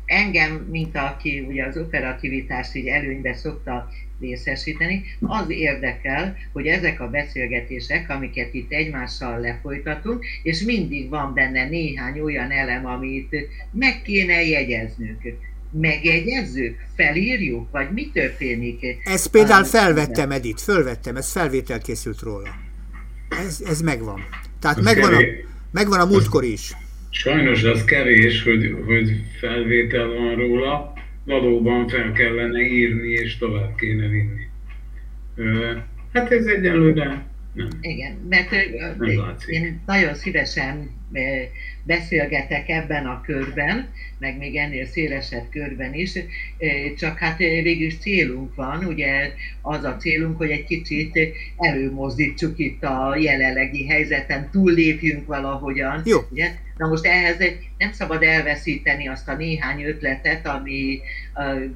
engem, mint aki ugye az operativitást így előnybe szokta részesíteni, az érdekel, hogy ezek a beszélgetések, amiket itt egymással lefolytatunk, és mindig van benne néhány olyan elem, amit meg kéne jegyeznünk. Megjegyezzük? Felírjuk? Vagy mi történik? Ez például felvettem, Edith, fölvettem, ez felvétel készült róla. Ez, ez megvan. Tehát megvan a, megvan a múltkor is. Sajnos az kevés, hogy, hogy felvétel van róla, valóban fel kellene írni és tovább kéne vinni. Hát ez egyelőre nem. Igen, mert nem én nagyon szívesen beszélgetek ebben a körben, meg még ennél szélesebb körben is, csak hát végül is célunk van, ugye az a célunk, hogy egy kicsit előmozdítsuk itt a jelenlegi helyzeten, túllépjünk valahogyan. Jó. Ugye? Na most ehhez nem szabad elveszíteni azt a néhány ötletet, ami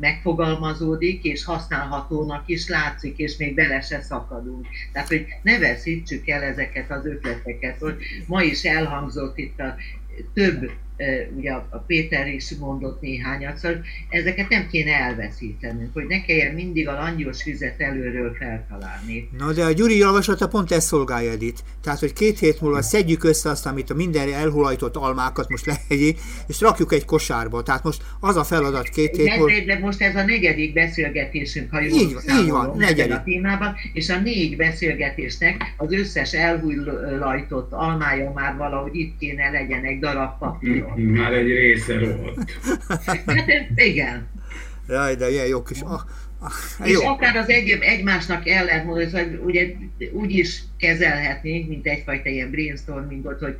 megfogalmazódik, és használhatónak is látszik, és még bele se szakadunk. Tehát, hogy ne veszítsük el ezeket az ötleteket. Ma is elhangzott itt a több ugye a Péter is mondott néhányat, szóval ezeket nem kéne elveszítenünk, hogy ne kelljen mindig a langyos vizet előről feltalálni. Na de a Gyuri javaslata pont ezt szolgálja, Edith. Tehát, hogy két hét múlva szedjük össze azt, amit a minden elhulajtott almákat most lehegyi, és rakjuk egy kosárba. Tehát most az a feladat két hét múlva. De, de most ez a negyedik beszélgetésünk, ha jól így, így van, negyedik. a témában, és a négy beszélgetésnek az összes elhulajtott almája már valahogy itt kéne legyen egy darab papír. Már egy része rohadt. Igen. Jaj, de ilyen jó kis... Ah, ah, és jó. akár az egy, egymásnak ellentmondani, hogy ugye úgy is kezelhetnénk, mint egyfajta ilyen brainstormingot, hogy,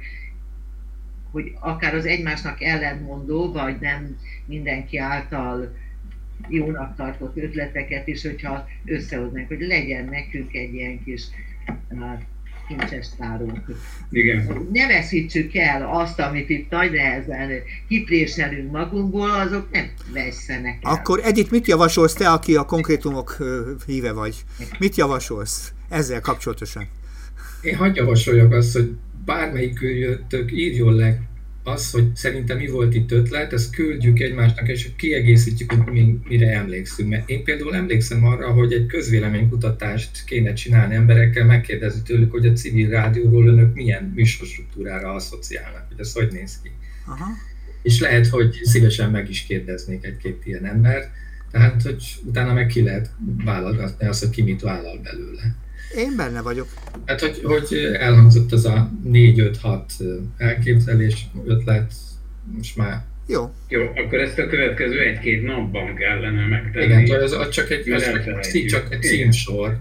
hogy akár az egymásnak ellentmondó, vagy nem mindenki által jónak tartott ötleteket is, hogyha összehoznánk, hogy legyen nekünk egy ilyen kis hát, kincses tárunk. Igen. Ne veszítsük el azt, amit itt nagy nehezen kipréselünk magunkból, azok nem vesszenek el. Akkor Edith, mit javasolsz te, aki a konkrétumok híve vagy? Mit javasolsz ezzel kapcsolatosan? Én hagyj javasoljak azt, hogy bármelyik jöttök írjon le az, hogy szerintem mi volt itt ötlet, ezt küldjük egymásnak, és kiegészítjük, hogy mi, mire emlékszünk. Mert én például emlékszem arra, hogy egy közvéleménykutatást kéne csinálni emberekkel, megkérdezni tőlük, hogy a civil rádióról önök milyen műsorstruktúrára asszociálnak, hogy ez hogy néz ki. Aha. És lehet, hogy szívesen meg is kérdeznék egy-két ilyen embert, tehát, hogy utána meg ki lehet válogatni azt, hogy ki mit vállal belőle. Én benne vagyok. Hát, hogy, hogy elhangzott az a 4-5-6 elképzelés, ötlet, most már jó. Jó, akkor ezt a következő egy-két napban kellene megtenni. Igen, az, az csak egy, az csak, csak egy címsor.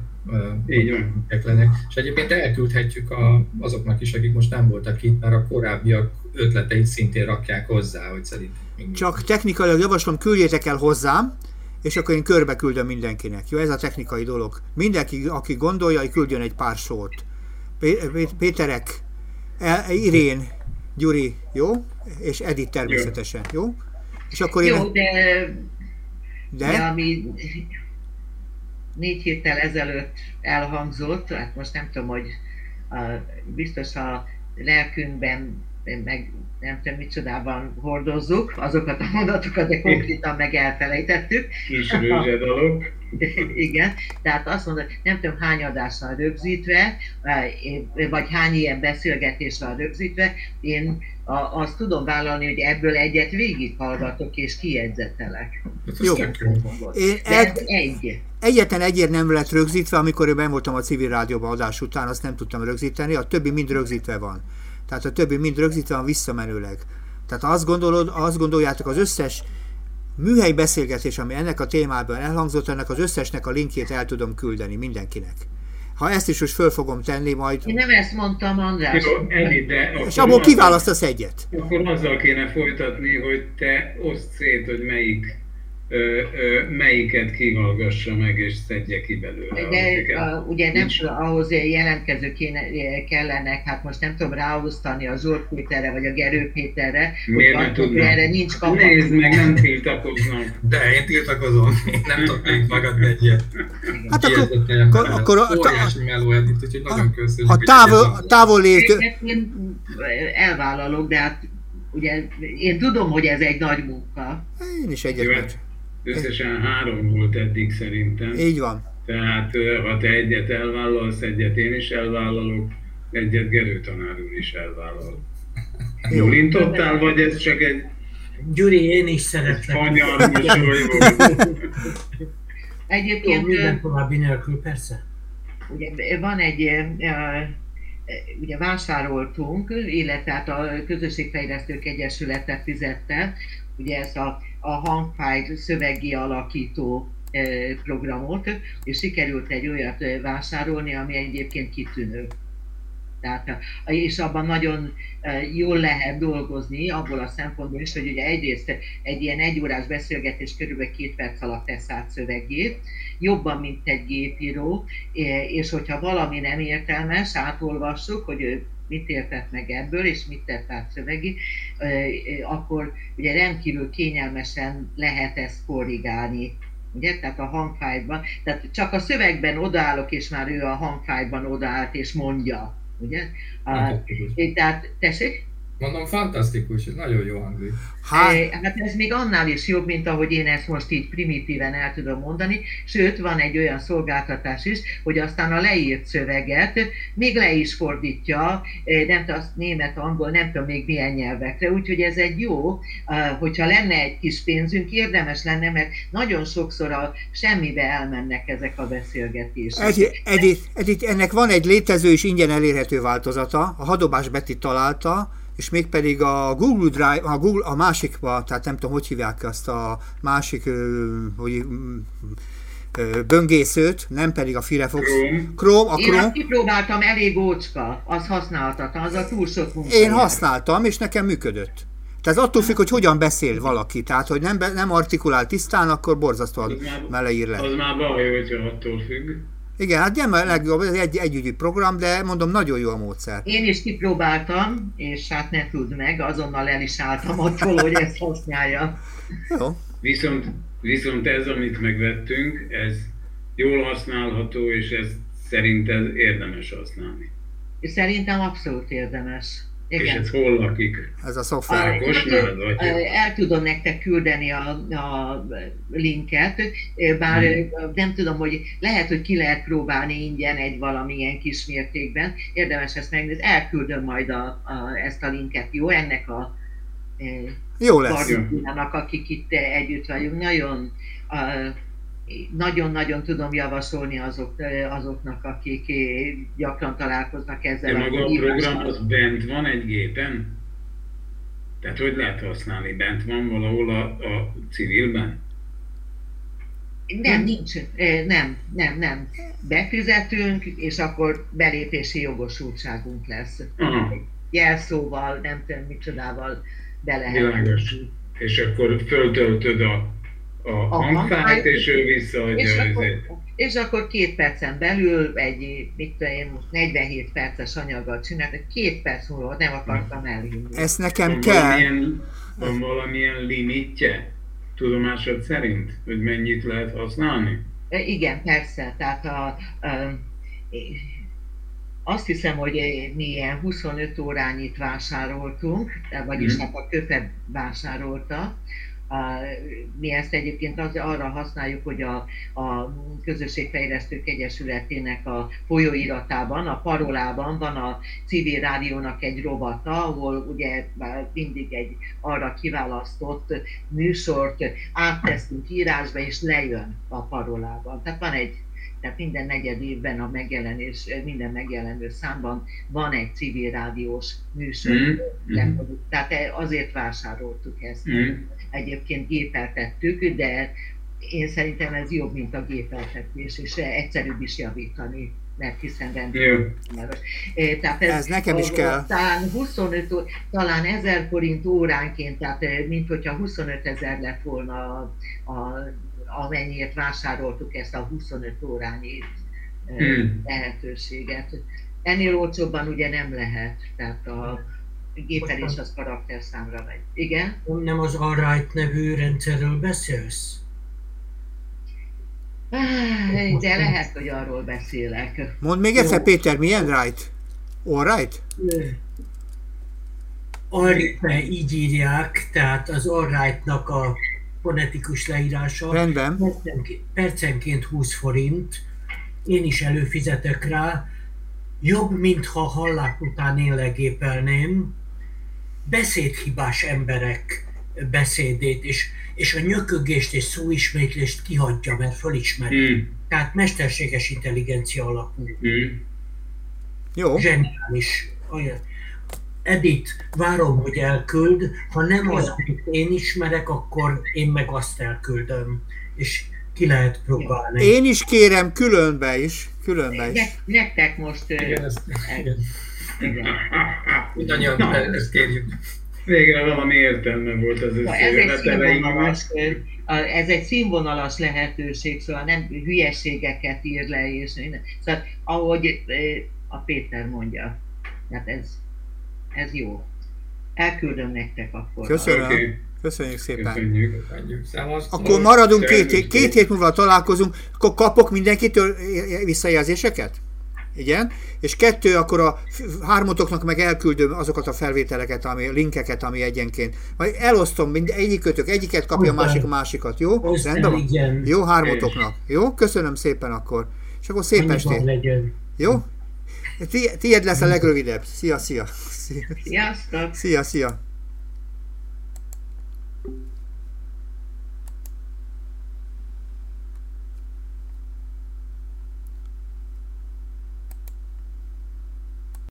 Így van. Lennek. És egyébként elküldhetjük a, azoknak is, akik most nem voltak itt, mert a korábbiak ötleteit szintén rakják hozzá, hogy szerintem. Csak technikailag javaslom, küldjétek el hozzám, és akkor én körbe küldöm mindenkinek. Jó, ez a technikai dolog. Mindenki, aki gondolja, hogy küldjön egy pár sót. Péterek, e, Irén, Gyuri, jó? És Edith természetesen, jó? És akkor én... Jó, de... De? de ami négy héttel ezelőtt elhangzott, hát most nem tudom, hogy a, biztos a lelkünkben meg nem tudom micsodában hordozzuk azokat a mondatokat, de konkrétan meg elfelejtettük. Kis rőzsedalok. Igen, tehát azt mondod, nem tudom hány adás van rögzítve, vagy hány ilyen beszélgetés van rögzítve, én azt tudom vállalni, hogy ebből egyet végighallgatok és kijegyzetelek. Jó. Én el, egy. Egyetlen egyért nem lett rögzítve, amikor én ben voltam a civil rádióban adás után, azt nem tudtam rögzíteni, a többi mind rögzítve van. Tehát a többi mind rögzítve van visszamenőleg. Tehát azt, gondolod, azt gondoljátok, az összes műhely beszélgetés, ami ennek a témában elhangzott, ennek az összesnek a linkjét el tudom küldeni mindenkinek. Ha ezt is most föl fogom tenni, majd... Én nem ezt mondtam, András. Jó, Edith, de és abból kiválasztasz egyet. Akkor azzal kéne folytatni, hogy te oszd szét, hogy melyik ö, ö, melyiket kihallgassa meg és szedje ki belőle. De a, ugye nem Nincs. ahhoz jelentkező kéne, kellenek, hát most nem tudom ráosztani a Zsolt Péterre vagy a Gerő Péterre, Miért nem tudnám? Erre nincs kapat. Nézd meg, nem tiltakoznak. De én tiltakozom, én nem tudnék magad egyet. Hát akkor, akkor, akkor a, óriási meló Edith, úgyhogy nagyon köszönjük. A távol, távol lévő... Én elvállalok, de hát ugye én tudom, hogy ez egy nagy munka. Én is egyet Összesen három volt eddig szerintem. Így van. Tehát ha te egyet elvállalsz, egyet én is elvállalok, egyet Gerő tanár úr is elvállal. Julintottál, vagy ez csak egy Gyuri, én is szeretlek. Fanyar Egyébként... Jó, minden további nélkül, persze. Ugye van egy, ugye vásároltunk, illetve hát a Közösségfejlesztők Egyesülete fizette, ugye ez a a hangfájt szövegi alakító e, programot, és sikerült egy olyat e, vásárolni, ami egyébként kitűnő. Tehát, és abban nagyon e, jól lehet dolgozni, abból a szempontból is, hogy ugye egyrészt egy ilyen egyórás beszélgetés körülbelül két perc alatt tesz át szövegét, jobban, mint egy gépíró, és hogyha valami nem értelmes, átolvassuk, hogy mit értett meg ebből, és mit tett át szövegi, akkor ugye rendkívül kényelmesen lehet ezt korrigálni. Ugye? Tehát a hangfájban, tehát csak a szövegben odaállok, és már ő a hangfájban odaállt, és mondja. Ugye? A, tehát, tessék? Mondom, fantasztikus, nagyon jó hangzik. Hát, hát ez még annál is jobb, mint ahogy én ezt most így primitíven el tudom mondani, sőt van egy olyan szolgáltatás is, hogy aztán a leírt szöveget még le is fordítja, nem tudom, azt német, angol, nem tudom még milyen nyelvekre, úgyhogy ez egy jó, hogyha lenne egy kis pénzünk, érdemes lenne, mert nagyon sokszor a semmibe elmennek ezek a beszélgetések. Edith, Edith, Edith, ennek van egy létező és ingyen elérhető változata, a Hadobás Beti találta, és mégpedig a Google Drive, a, Google, a másikba, tehát nem tudom, hogy hívják azt a másik, hogy böngészőt, nem pedig a Firefox. Chrome. Chrome, a Én Chrome. azt kipróbáltam, elég ócska, az használhatatlan, az a túl sok munka. Én használtam, és nekem működött. Tehát attól függ, hogy hogyan beszél valaki. Tehát, hogy nem, nem artikulál tisztán, akkor borzasztóan meleír le. Az már baj, hogyha attól függ. Igen, hát nem a legjobb, ez egy együgyű program, de mondom, nagyon jó a módszer. Én is kipróbáltam, és hát ne tudd meg, azonnal el is álltam attól, hogy ezt használja. Jó. Viszont, viszont ez, amit megvettünk, ez jól használható, és ez szerinted érdemes használni. Szerintem abszolút érdemes. Igen. És ez hol lakik? Ez a szoftver. El tudom nektek küldeni a, a linket, bár hmm. nem tudom, hogy lehet, hogy ki lehet próbálni ingyen egy valamilyen kis mértékben. Érdemes ezt megnézni. Elküldöm majd a, a, ezt a linket, jó? Ennek a jó lesz. akik itt együtt vagyunk. Nagyon a, nagyon-nagyon tudom javasolni azok, azoknak, akik gyakran találkoznak ezzel. De maga a program az bent van egy gépen? Tehát hogy lehet használni? Bent van valahol a, a civilben? Nem, nincs, nem, nem, nem. Befizetünk, és akkor belépési jogosultságunk lesz. Aha. Jelszóval, nem tudom micsodával be lehet. Világos. És akkor föltöltöd a a, a hangfájt, és ő visszaadja és akkor, és akkor két percen belül egy, mit tudom én, most 47 perces anyaggal csináltak, két perc múlva nem akartam elhinni. Ezt nekem van kell. Valamilyen, van valamilyen limitje, tudomásod szerint, hogy mennyit lehet használni? E, igen, persze. Tehát a, a, azt hiszem, hogy mi ilyen 25 órányit vásároltunk, vagyis hmm. hát a köpe vásárolta, mi ezt egyébként az, arra használjuk, hogy a, a Közösségfejlesztők Egyesületének a folyóiratában, a parolában van a civil rádiónak egy rovata, ahol ugye mindig egy arra kiválasztott műsort átteszünk írásba, és lejön a parolában. Tehát van egy tehát minden negyed évben a megjelenés, minden megjelenő számban van egy civil rádiós műsor. Mm. Tehát azért vásároltuk ezt. Mm egyébként gépeltettük, de én szerintem ez jobb, mint a gépeltetés, és egyszerűbb is javítani mert hiszen rendben. Tehát ez, ez nekem is kell. Talán 25, talán 1000 forint óránként, tehát mint hogyha 25 ezer lett volna a, a, amennyiért vásároltuk ezt a 25 órányi hmm. lehetőséget. Ennél olcsóbban ugye nem lehet, tehát a, gépelés az karakterszámra megy. Igen? Nem az Alright nevű rendszerről beszélsz? De lehet, hogy arról beszélek. Mondd még egyszer, Péter, milyen right? Alright? Alright, így írják, tehát az Alright-nak a fonetikus leírása. Rendben. Percenként, percenként 20 forint. Én is előfizetek rá. Jobb, mintha hallás után én legépelném beszédhibás emberek beszédét, és, és a nyökögést és szóismétlést kihagyja, mert fölismeri. Mm. Tehát mesterséges intelligencia alapú. Mm. Jó. Zseniális. Olyan. Edith, várom, hogy elküld. Ha nem az, amit én ismerek, akkor én meg azt elküldöm. És ki lehet próbálni. Én is kérem különbe is. Különbe is. nektek most... Igen, ezt, igen. Mindannyian ezt kérjük. Végre valami értelme volt az ez egy, színvonalas, ez egy színvonalas lehetőség, szóval nem hülyeségeket ír le, és. Szóval ahogy a Péter mondja, tehát ez, ez jó. Elküldöm nektek akkor. Köszönöm. Okay. Köszönjük szépen. Köszönjük. Akkor maradunk két, két hét múlva találkozunk, akkor kapok mindenkitől visszajelzéseket? Igen, és kettő, akkor a hármatoknak meg elküldöm azokat a felvételeket, ami, linkeket, ami egyenként. Majd elosztom, mind, egyikőtök egyiket kapja, a másik másikat, jó? Rendben van? Jó, hármatoknak. Jó, köszönöm szépen akkor. És akkor szép estét. Jó? Tied lesz a legrövidebb. Szia, szia. Sziasztok. Szia, szia.